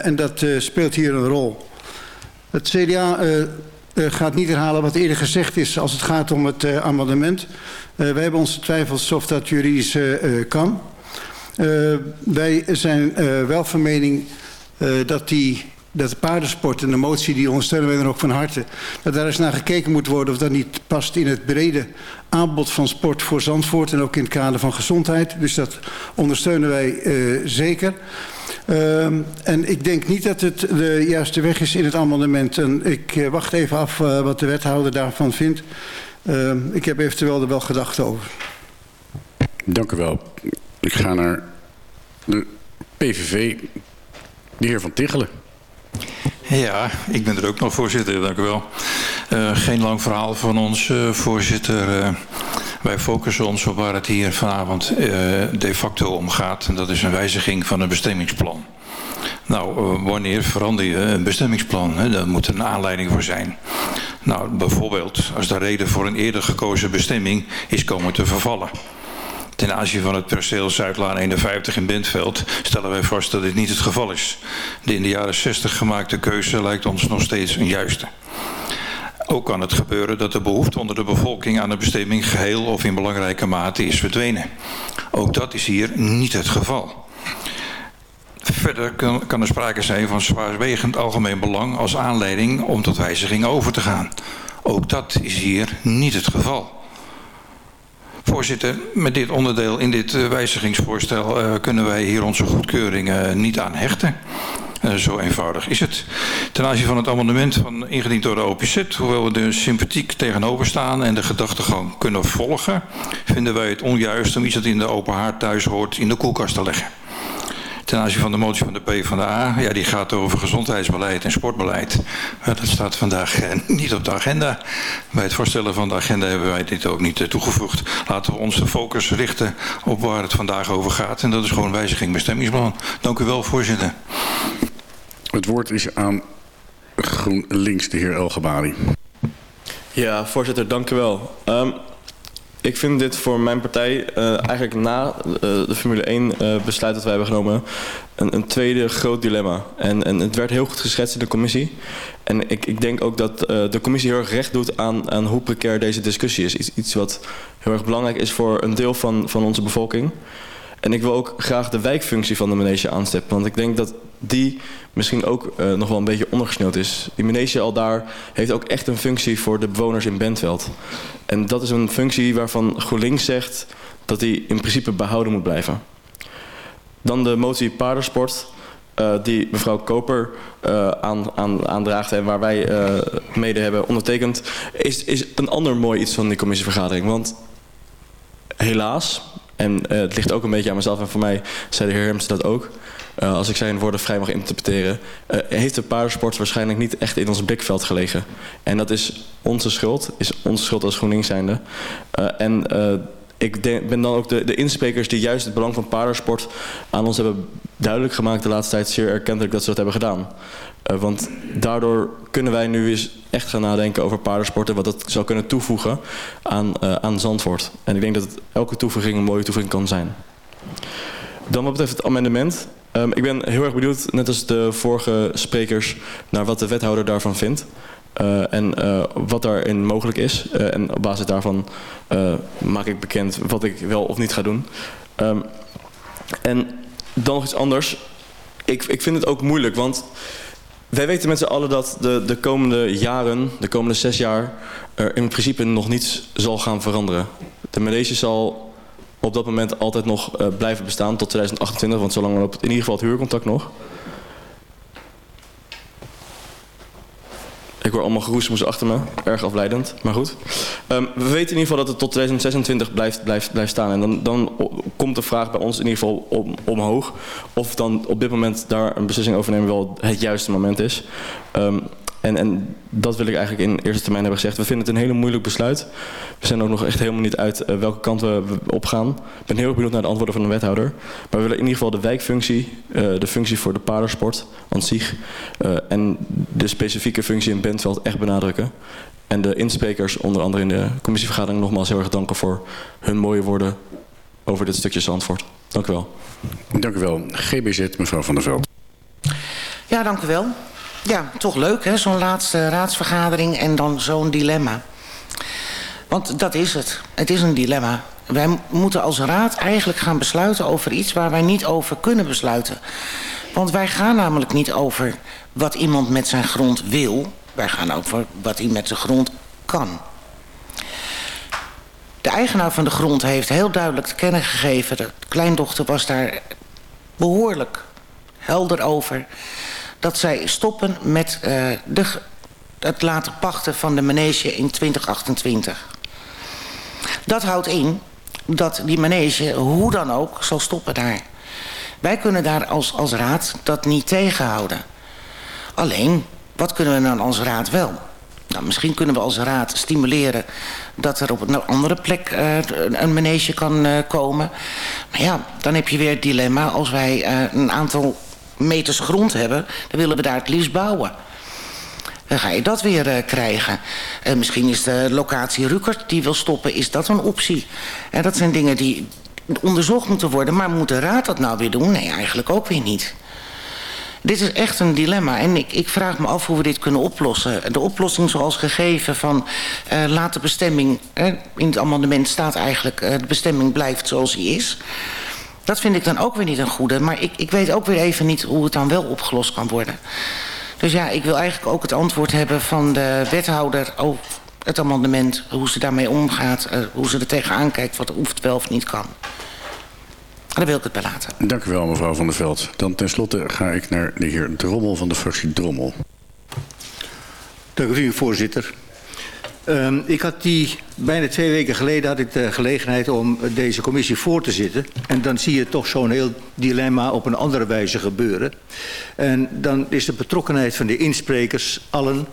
en dat speelt hier een rol. Het CDA uh, gaat niet herhalen wat eerder gezegd is als het gaat om het uh, amendement. Uh, wij hebben onze twijfels of dat juridisch kan. Wij zijn wel van mening dat die dat de paardensport en de motie die ondersteunen wij dan ook van harte... dat daar eens naar gekeken moet worden of dat niet past in het brede aanbod van sport voor Zandvoort... en ook in het kader van gezondheid. Dus dat ondersteunen wij uh, zeker. Uh, en ik denk niet dat het de juiste weg is in het amendement. En ik wacht even af uh, wat de wethouder daarvan vindt. Uh, ik heb eventueel er wel gedachten over. Dank u wel. Ik ga naar de PVV, de heer Van Tichelen. Ja, ik ben er ook nog voorzitter, dank u wel. Uh, geen lang verhaal van ons, uh, voorzitter. Uh, wij focussen ons op waar het hier vanavond de facto om gaat. En dat is een wijziging van een bestemmingsplan. Nou, wanneer verander je een bestemmingsplan? Hè? Daar moet een aanleiding voor zijn. Nou, bijvoorbeeld als de reden voor een eerder gekozen bestemming is komen te vervallen. Ten aanzien van het perceel Zuidlaan 51 in Bentveld stellen wij vast dat dit niet het geval is. De in de jaren 60 gemaakte keuze lijkt ons nog steeds een juiste. Ook kan het gebeuren dat de behoefte onder de bevolking aan de bestemming geheel of in belangrijke mate is verdwenen. Ook dat is hier niet het geval. Verder kan er sprake zijn van zwaarwegend algemeen belang als aanleiding om tot wijziging over te gaan. Ook dat is hier niet het geval. Voorzitter, met dit onderdeel in dit uh, wijzigingsvoorstel uh, kunnen wij hier onze goedkeuring uh, niet aan hechten. zo eenvoudig is het. Ten aanzien van het amendement van, ingediend door de OPZ, hoewel we er sympathiek tegenover staan en de gedachtegang kunnen volgen, vinden wij het onjuist om iets dat in de open haard thuis hoort in de koelkast te leggen. Ten aanzien van de motie van de PvdA, ja, die gaat over gezondheidsbeleid en sportbeleid. Maar dat staat vandaag eh, niet op de agenda. Bij het voorstellen van de agenda hebben wij dit ook niet eh, toegevoegd. Laten we onze focus richten op waar het vandaag over gaat. En dat is gewoon wijziging bestemmingsplan. Dank u wel, voorzitter. Het woord is aan GroenLinks, de heer Elgebari. Ja, voorzitter, dank u wel. Um, ik vind dit voor mijn partij uh, eigenlijk na uh, de Formule 1 uh, besluit dat wij hebben genomen een, een tweede groot dilemma. En, en, het werd heel goed geschetst in de commissie. En ik, ik denk ook dat de commissie heel erg recht doet aan, aan hoe precair deze discussie is. Iets, iets wat heel erg belangrijk is voor een deel van, van onze bevolking. En ik wil ook graag de wijkfunctie van de manege aanstippen. Want ik denk dat die misschien ook uh, nog wel een beetje ondergesneeuwd is. Die manege al daar heeft ook echt een functie voor de bewoners in Bentveld. En dat is een functie waarvan GroenLinks zegt dat die in principe behouden moet blijven. Dan de motie paardensport. Uh, die mevrouw Koper uh, aan, aan, aandraagt en waar wij uh, mede hebben ondertekend, is, is een ander mooi iets van die commissievergadering. Want helaas, en het ligt ook een beetje aan mezelf en voor mij zei de heer Herms dat ook, uh, als ik zijn woorden vrij mag interpreteren, uh, heeft de paardensport waarschijnlijk niet echt in ons blikveld gelegen. En dat is onze schuld, is onze schuld als GroenLinks zijnde. En ik denk, ben dan ook de, de insprekers die juist het belang van paardensport aan ons hebben duidelijk gemaakt de laatste tijd zeer erkentelijk dat ze dat hebben gedaan. Want daardoor kunnen wij nu eens echt gaan nadenken over paardensporten, wat dat zou kunnen toevoegen aan, aan Zandvoort. En ik denk dat elke toevoeging een mooie toevoeging kan zijn. Dan wat betreft het amendement. Um, ik ben heel erg benieuwd, net als de vorige sprekers, naar wat de wethouder daarvan vindt. Uh, en wat daarin mogelijk is. En op basis daarvan maak ik bekend wat ik wel of niet ga doen. Um, en dan nog iets anders. Ik, ik vind het ook moeilijk, want wij weten met z'n allen dat de, de komende jaren, de komende zes jaar, er in principe nog niets zal gaan veranderen. De Maleisië zal op dat moment altijd nog uh, blijven bestaan tot 2028. Want zolang loopt in ieder geval het huurcontact nog. Ik hoor allemaal geroezemoes achter me. Erg afleidend, maar goed. Um, we weten in ieder geval dat het tot 2026 blijft, blijft, blijft staan. En dan, dan komt de vraag bij ons in ieder geval om, omhoog. Of dan op dit moment daar een beslissing over nemen wel het juiste moment is. Um, En, en dat wil ik eigenlijk in eerste termijn hebben gezegd. We vinden het een hele moeilijk besluit. We zijn ook nog echt helemaal niet uit uh, welke kant we opgaan. Ik ben heel erg benieuwd naar de antwoorden van de wethouder. Maar we willen in ieder geval de wijkfunctie, uh, de functie voor de paardensport aan zich... Uh, en de specifieke functie in Bentveld echt benadrukken. En de insprekers, onder andere in de commissievergadering... nogmaals heel erg danken voor hun mooie woorden over dit stukje Zandvoort. Dank u wel. Dank u wel. GBZ, mevrouw Van der Veld. Ja, dank u wel. Ja, toch leuk hè, zo'n laatste raadsvergadering en dan zo'n dilemma. Want dat is het. Het is een dilemma. Wij moeten als raad eigenlijk gaan besluiten over iets waar wij niet over kunnen besluiten. Want wij gaan namelijk niet over wat iemand met zijn grond wil. Wij gaan over wat hij met zijn grond kan. De eigenaar van de grond heeft heel duidelijk te kennen gegeven... de kleindochter was daar behoorlijk helder over... dat zij stoppen met uh, de, het laten pachten van de manege in 2028. Dat houdt in dat die manege hoe dan ook zal stoppen daar. Wij kunnen daar als, als raad dat niet tegenhouden. Alleen, wat kunnen we dan als raad wel? Nou, misschien kunnen we als raad stimuleren dat er op een andere plek uh, een manege kan uh, komen. Maar ja, dan heb je weer het dilemma. Als wij een aantal meters grond hebben, dan willen we daar het liefst bouwen. Dan ga je dat weer krijgen. misschien is de locatie Rukert die wil stoppen, is dat een optie. En dat zijn dingen die onderzocht moeten worden. Maar moet de raad dat nou weer doen? Nee, eigenlijk ook weer niet. Dit is echt een dilemma en ik, ik vraag me af hoe we dit kunnen oplossen. De oplossing zoals gegeven van uh, laat de bestemming... Uh, in het amendement staat eigenlijk uh, de bestemming blijft zoals die is. Dat vind ik dan ook weer niet een goede. Maar ik, ik weet ook weer even niet hoe het dan wel opgelost kan worden. Dus ja, ik wil eigenlijk ook het antwoord hebben van de wethouder... over het amendement, hoe ze daarmee omgaat... hoe ze er tegenaan kijkt wat of wel of niet kan. Daar wil ik het bij laten. Dank u wel, mevrouw Van der Veld. Dan tenslotte ga ik naar de heer Drommel van de fractie Drommel. Dank u, voorzitter. Um, ik had die, bijna twee weken geleden had ik de gelegenheid om deze commissie voor te zitten. En dan zie je toch zo'n heel dilemma op een andere wijze gebeuren. En dan is de betrokkenheid van de insprekers, allen,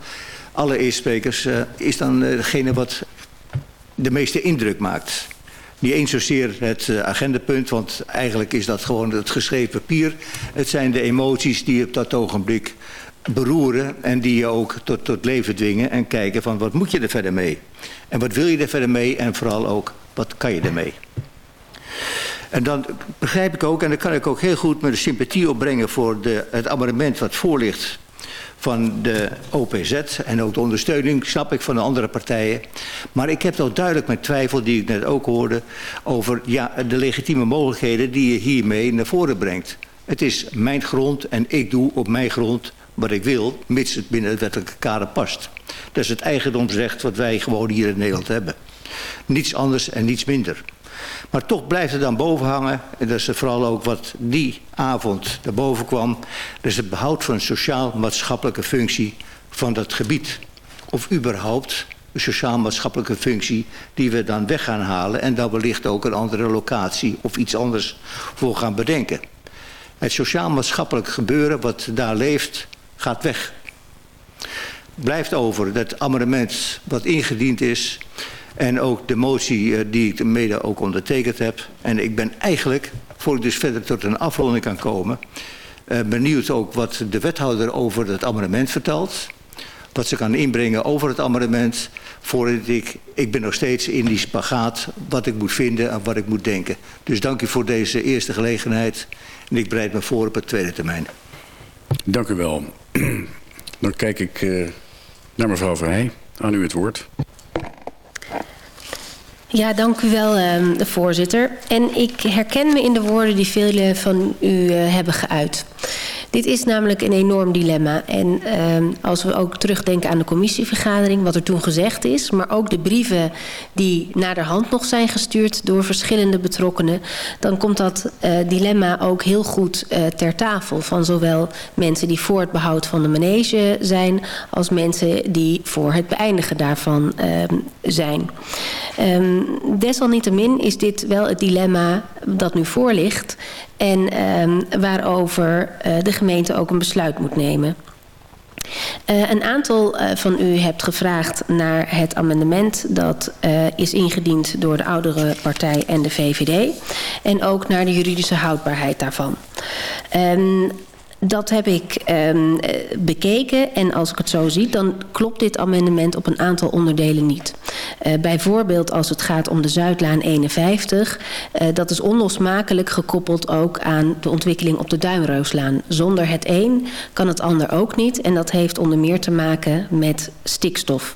alle insprekers, uh, is dan uh, degene wat de meeste indruk maakt. Niet eens zozeer het uh, agendapunt, want eigenlijk is dat gewoon het geschreven papier. Het zijn de emoties die op dat ogenblik beroeren en die je ook tot, tot leven dwingen en kijken van wat moet je er verder mee? En wat wil je er verder mee en vooral ook wat kan je ermee? En dan begrijp ik ook, en dan kan ik ook heel goed de sympathie opbrengen voor de, het amendement wat voor ligt van de OPZ en ook de ondersteuning, snap ik, van de andere partijen. Maar ik heb toch duidelijk mijn twijfel, die ik net ook hoorde, over ja, de legitieme mogelijkheden die je hiermee naar voren brengt. Het is mijn grond en ik doe op mijn grond wat ik wil, mits het binnen het wettelijke kader past. Dat is het eigendomsrecht wat wij gewoon hier in Nederland hebben. Niets anders en niets minder. Maar toch blijft er dan boven hangen, en dat is vooral ook wat die avond naar boven kwam, dat is het behoud van een sociaal-maatschappelijke functie van dat gebied. Of überhaupt een sociaal-maatschappelijke functie die we dan weg gaan halen en dan wellicht ook een andere locatie of iets anders voor gaan bedenken. Het sociaal-maatschappelijk gebeuren wat daar leeft, gaat weg. Blijft over dat amendement wat ingediend is en ook de motie uh, die ik mede ook ondertekend heb. En ik ben eigenlijk, voor ik dus verder tot een afronding kan komen... Uh, benieuwd ook wat de wethouder over het amendement vertelt. Wat ze kan inbrengen over het amendement. Voordat ik, ik ben nog steeds in die spagaat wat ik moet vinden en wat ik moet denken. Dus dank u voor deze eerste gelegenheid. En ik bereid me voor op het tweede termijn. Dank u wel. Dan kijk ik uh, naar mevrouw Verheij. Aan u het woord. Ja, dank u wel, uh, voorzitter. En ik herken me in de woorden die velen van u uh, hebben geuit. Dit is namelijk een enorm dilemma. En uh, als we ook terugdenken aan de commissievergadering, wat er toen gezegd is, maar ook de brieven die naar de hand nog zijn gestuurd door verschillende betrokkenen, dan komt dat uh, dilemma ook heel goed uh, ter tafel van zowel mensen die voor het behoud van de manege zijn, als mensen die voor het beëindigen daarvan uh, zijn. Um, desalniettemin is dit wel het dilemma dat nu voor ligt en um, waarover uh, de gemeente ook een besluit moet nemen. Uh, een aantal uh, van u hebt gevraagd naar het amendement dat uh, is ingediend door de oudere partij en de VVD. En ook naar de juridische houdbaarheid daarvan. Um, dat heb ik um, bekeken en als ik het zo zie... dan klopt dit amendement op een aantal onderdelen niet. Uh, bijvoorbeeld als het gaat om de Zuidlaan 51... Uh, dat is onlosmakelijk gekoppeld ook aan de ontwikkeling op de Duinrooslaan. Zonder het een kan het ander ook niet. En dat heeft onder meer te maken met stikstof.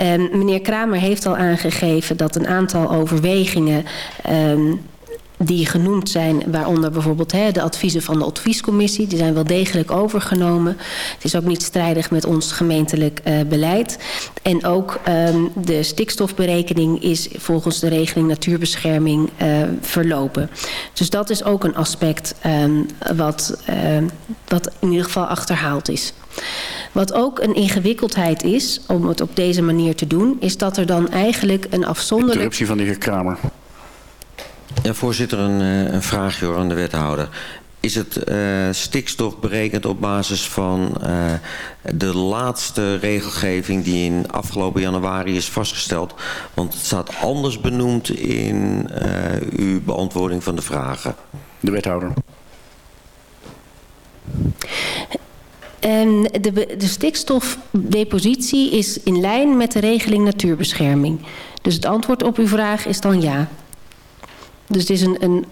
Uh, meneer Kramer heeft al aangegeven dat een aantal overwegingen... Die genoemd zijn, waaronder bijvoorbeeld hè, de adviezen van de adviescommissie, die zijn wel degelijk overgenomen. Het is ook niet strijdig met ons gemeentelijk uh, beleid. En ook um, de stikstofberekening is volgens de regeling natuurbescherming uh, verlopen. Dus dat is ook een aspect um, wat, uh, wat in ieder geval achterhaald is. Wat ook een ingewikkeldheid is om het op deze manier te doen, is dat er dan eigenlijk een afzonderlijk... Interruptie van de heer Kramer. Ja, voorzitter, een, een vraagje hoor aan de wethouder. Is het uh, stikstof berekend op basis van uh, de laatste regelgeving die in afgelopen januari is vastgesteld? Want het staat anders benoemd in uh, uw beantwoording van de vragen. De wethouder. Um, de, de stikstofdepositie is in lijn met de regeling natuurbescherming. Dus het antwoord op uw vraag is dan ja. Dus het is een, een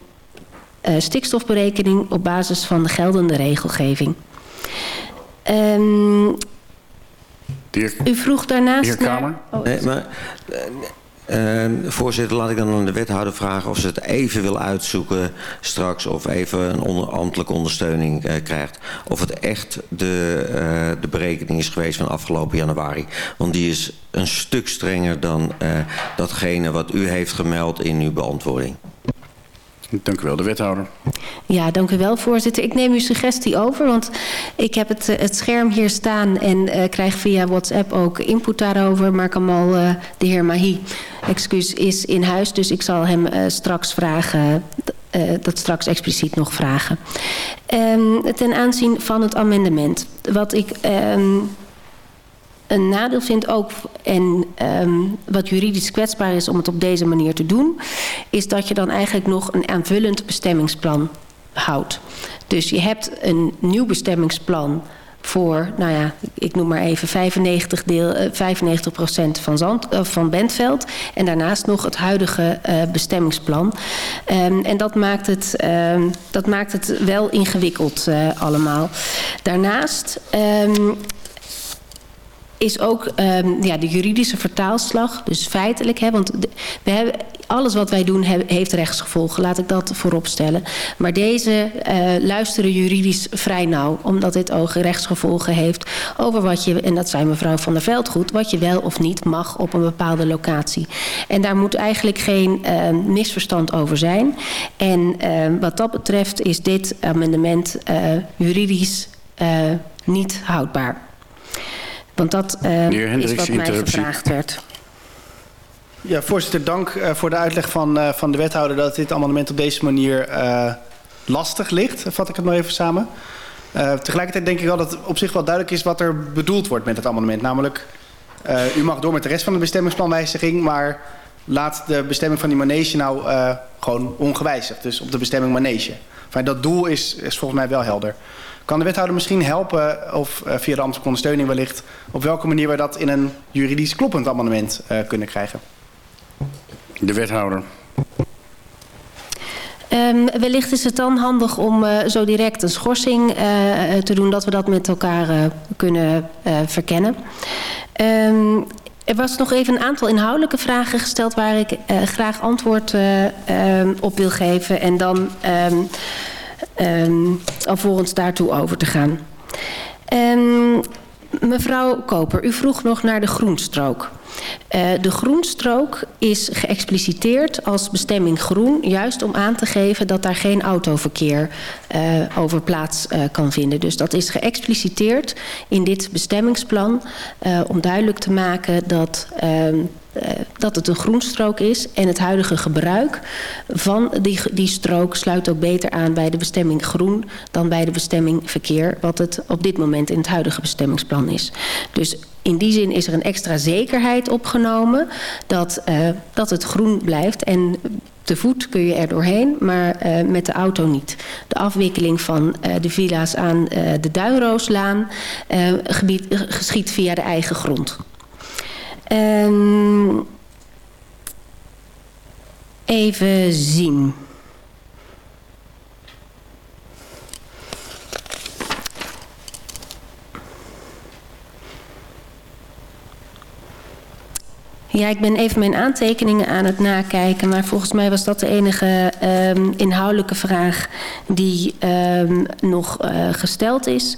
uh, stikstofberekening op basis van de geldende regelgeving. Um, heer, u vroeg daarnaast heer Kamer? Naar... Oh, nee, maar, uh, uh, voorzitter, laat ik dan aan de wethouder vragen of ze het even wil uitzoeken straks of even een onder, ambtelijke ondersteuning uh, krijgt. Of het echt de, uh, de berekening is geweest van afgelopen januari. Want die is een stuk strenger dan uh, datgene wat u heeft gemeld in uw beantwoording. Dank u wel, de wethouder. Ja, dank u wel, voorzitter. Ik neem uw suggestie over, want ik heb het, het scherm hier staan en uh, krijg via WhatsApp ook input daarover. Maar Kamal, uh, de heer Mahi, excuus, is in huis, dus ik zal hem straks vragen, dat straks expliciet nog vragen. Um, ten aanzien van het amendement, wat ik... Een nadeel vind ook, en um, wat juridisch kwetsbaar is om het op deze manier te doen, is dat je dan eigenlijk nog een aanvullend bestemmingsplan houdt. Dus je hebt een nieuw bestemmingsplan voor, nou ja, ik noem maar even 95, deel, uh, 95% van, Zand, uh, van Bentveld. En daarnaast nog het huidige uh, bestemmingsplan. Um, en dat maakt, het, um, dat maakt het wel ingewikkeld allemaal. Daarnaast is ook um, ja, de juridische vertaalslag. Dus feitelijk, hè, want we hebben, alles wat wij doen he, heeft rechtsgevolgen. Laat ik dat voorop stellen. Maar deze uh, luisteren juridisch vrij nauw. Omdat dit ook rechtsgevolgen heeft over wat je, en dat zei mevrouw Van der Veld goed, wat je wel of niet mag op een bepaalde locatie. En daar moet eigenlijk geen uh, misverstand over zijn. En uh, wat dat betreft is dit amendement juridisch niet houdbaar. Want dat uh, is wat mij gevraagd werd. Ja, voorzitter, dank uh, voor de uitleg van, uh, van de wethouder... dat dit amendement op deze manier uh, lastig ligt. Vat ik het maar even samen. Uh, tegelijkertijd denk ik wel dat het op zich wel duidelijk is... wat er bedoeld wordt met het amendement. Namelijk, uh, u mag door met de rest van de bestemmingsplanwijziging... maar laat de bestemming van die manege nou uh, gewoon ongewijzigd. Dus op de bestemming manege. Enfin, dat doel is, is volgens mij wel helder. Kan de wethouder misschien helpen, of uh, via de ambtelijke ondersteuning wellicht... op welke manier we dat in een juridisch kloppend amendement uh, kunnen krijgen? De wethouder. Um, wellicht is het dan handig om uh, zo direct een schorsing uh, te doen... dat we dat met elkaar uh, kunnen verkennen. Um, er was nog even een aantal inhoudelijke vragen gesteld... waar ik graag antwoord op wil geven. En dan... Um, alvorens daartoe over te gaan. Mevrouw Koper, u vroeg nog naar de groenstrook. Uh, de groenstrook is geëxpliciteerd als bestemming groen... juist om aan te geven dat daar geen autoverkeer uh, over plaats uh, kan vinden. Dus dat is geëxpliciteerd in dit bestemmingsplan... om duidelijk te maken dat dat het een groenstrook is. En het huidige gebruik van die, die strook sluit ook beter aan bij de bestemming groen dan bij de bestemming verkeer, wat het op dit moment in het huidige bestemmingsplan is. Dus in die zin is er een extra zekerheid opgenomen dat, uh, dat het groen blijft. En te voet kun je er doorheen, maar uh, met de auto niet. De afwikkeling van uh, de villa's aan de Duinrooslaan gebied, geschiet via de eigen grond. Um, even zien. Ja, ik ben even mijn aantekeningen aan het nakijken. Maar volgens mij was dat de enige um, inhoudelijke vraag die um, nog uh, gesteld is.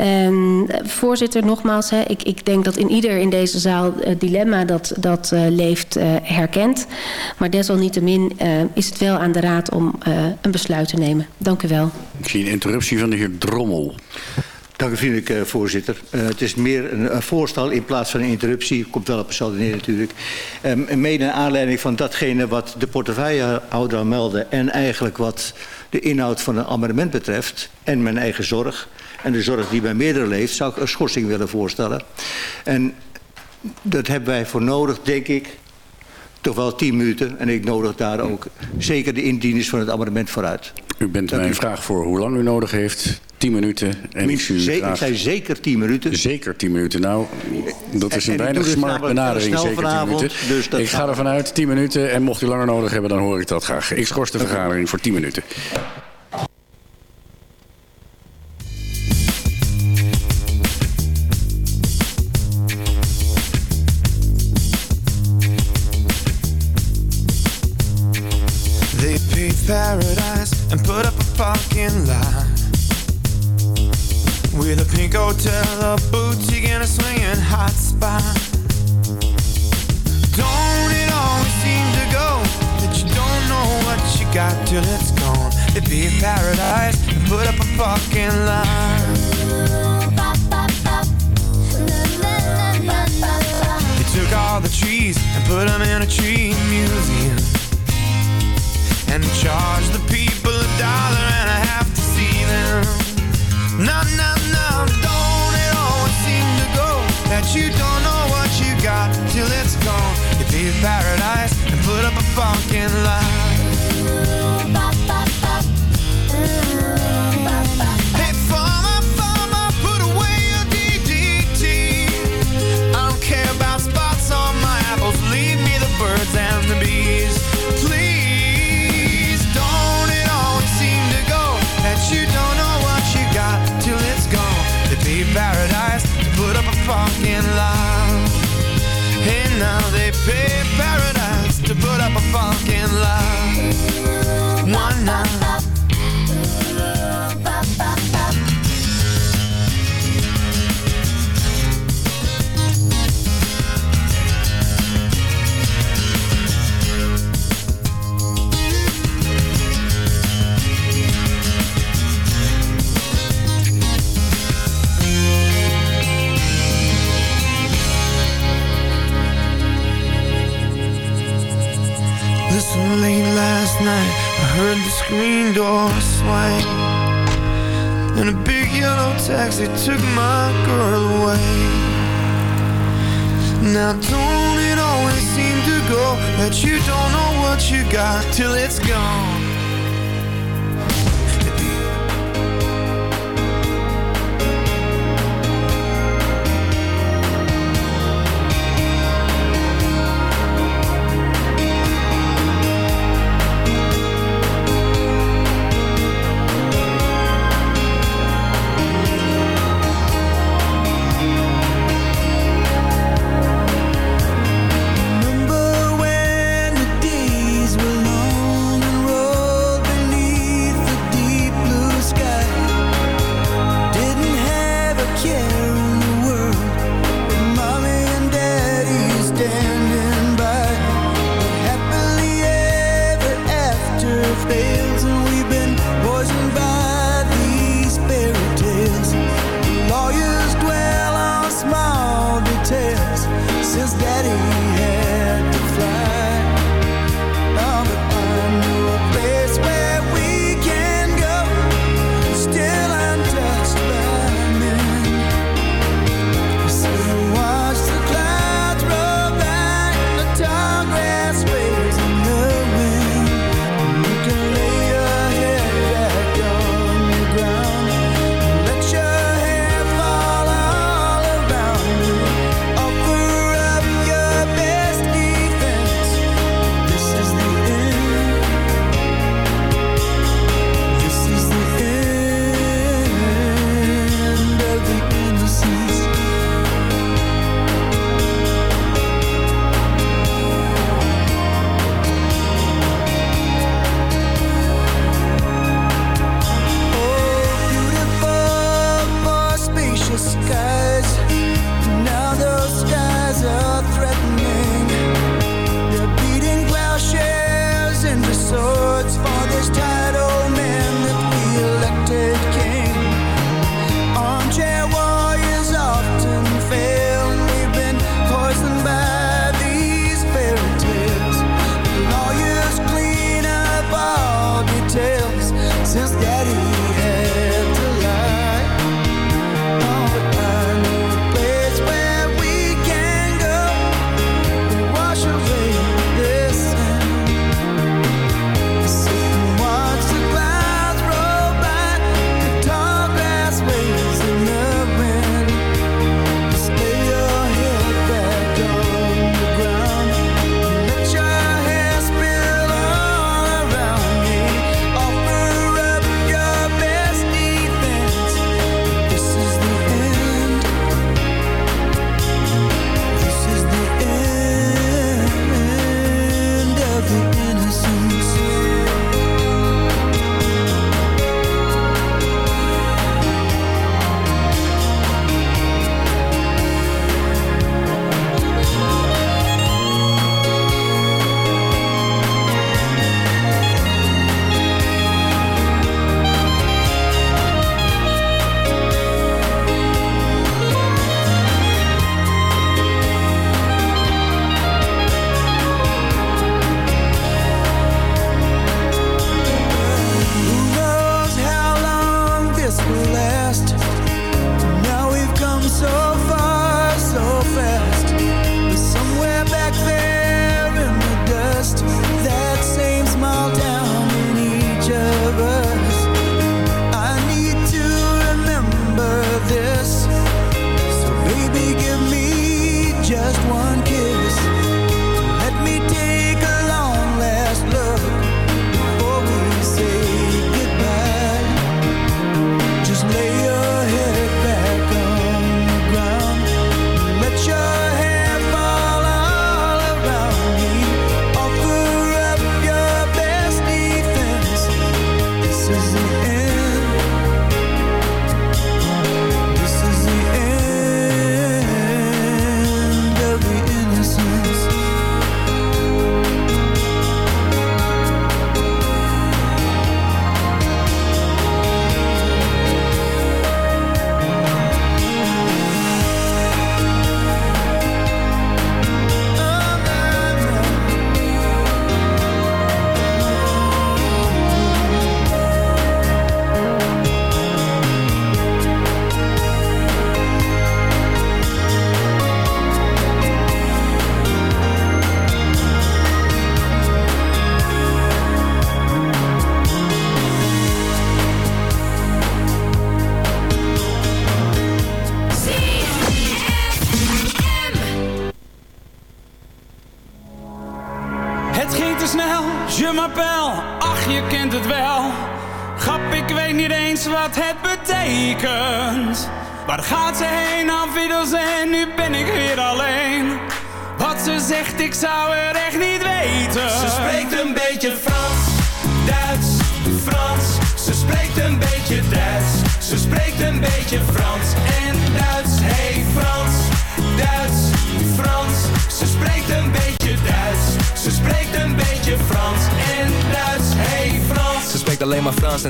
Um, voorzitter, nogmaals, hè, ik, ik denk dat in ieder in deze zaal het dilemma dat, dat uh, leeft herkent. Maar desalniettemin is het wel aan de raad om een besluit te nemen. Dank u wel. Ik zie een interruptie van de heer Drommel. Dank u vriendelijk, uh, voorzitter. Uh, het is meer een, een, voorstel in plaats van een interruptie. Komt wel op hetzelfde neer natuurlijk. Um, mede naar aanleiding van datgene wat de portefeuillehouder al meldde... en eigenlijk wat de inhoud van een amendement betreft... en mijn eigen zorg en de zorg die bij meerdere leeft... zou ik een schorsing willen voorstellen. En dat hebben wij voor nodig, denk ik... toch wel tien minuten. En ik nodig daar ook zeker de indieners van het amendement vooruit. U bent Dank mijn u. vraag voor hoe lang u nodig heeft... 10 minuten. En ik, u graag... ik zei zeker 10 minuten. Zeker 10 minuten. Nou, dat is een en, weinig dus smart benadering, zeker 10 vanavond, minuten. Dus ik ga ervan uit 10 minuten en mocht u langer nodig hebben, dan hoor ik dat graag. Ik schors de vergadering voor 10 minuten. They paradise and put up a fucking lie With a pink hotel, a boutique, and a swinging hot spot. Don't it always seem to go that you don't know what you got till it's gone? It'd be a paradise and put up a fucking line. They took all the trees and put them in a tree museum. And charged the people a dollar and a half to see them. No, no, That you don't know what you got till it's gone. You leave paradise and put up a fucking lie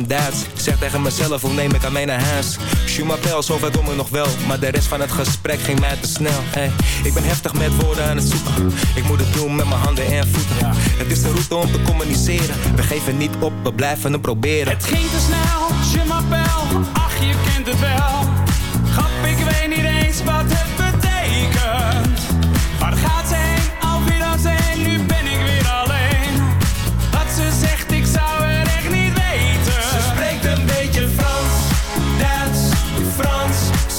en. Zeg tegen mezelf, hoe neem ik aan huis? Je m'appelle, zover kom ik nog wel. Maar de rest van het gesprek ging mij te snel. Hey, ik ben heftig met woorden aan het zoeken. Ik moet het doen met mijn handen en voeten. Het is de route om te communiceren. We geven niet op, we blijven het proberen. Het ging te snel, m'appelle, ach je kent het wel. Grap, ik weet niet eens wat het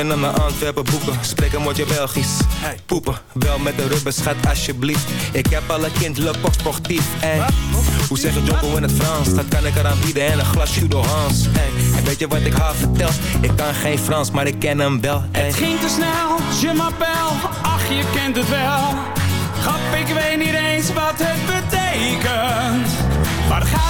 We kunnen naar Antwerpen boeken, spreek een woordje Belgisch. Poepen, wel met de rubber, schat alsjeblieft. Ik heb alle kind, le pop sportief. Hoe zeg je Jocko in het Frans? Dat kan ik eraan bieden en een glas Judo Hans. En weet je wat ik haar vertel? Ik kan geen Frans, maar ik ken hem wel. Het ging te snel, je m'appelle, ach je kent het wel. Grap, ik weet niet eens wat het betekent. Waar gaat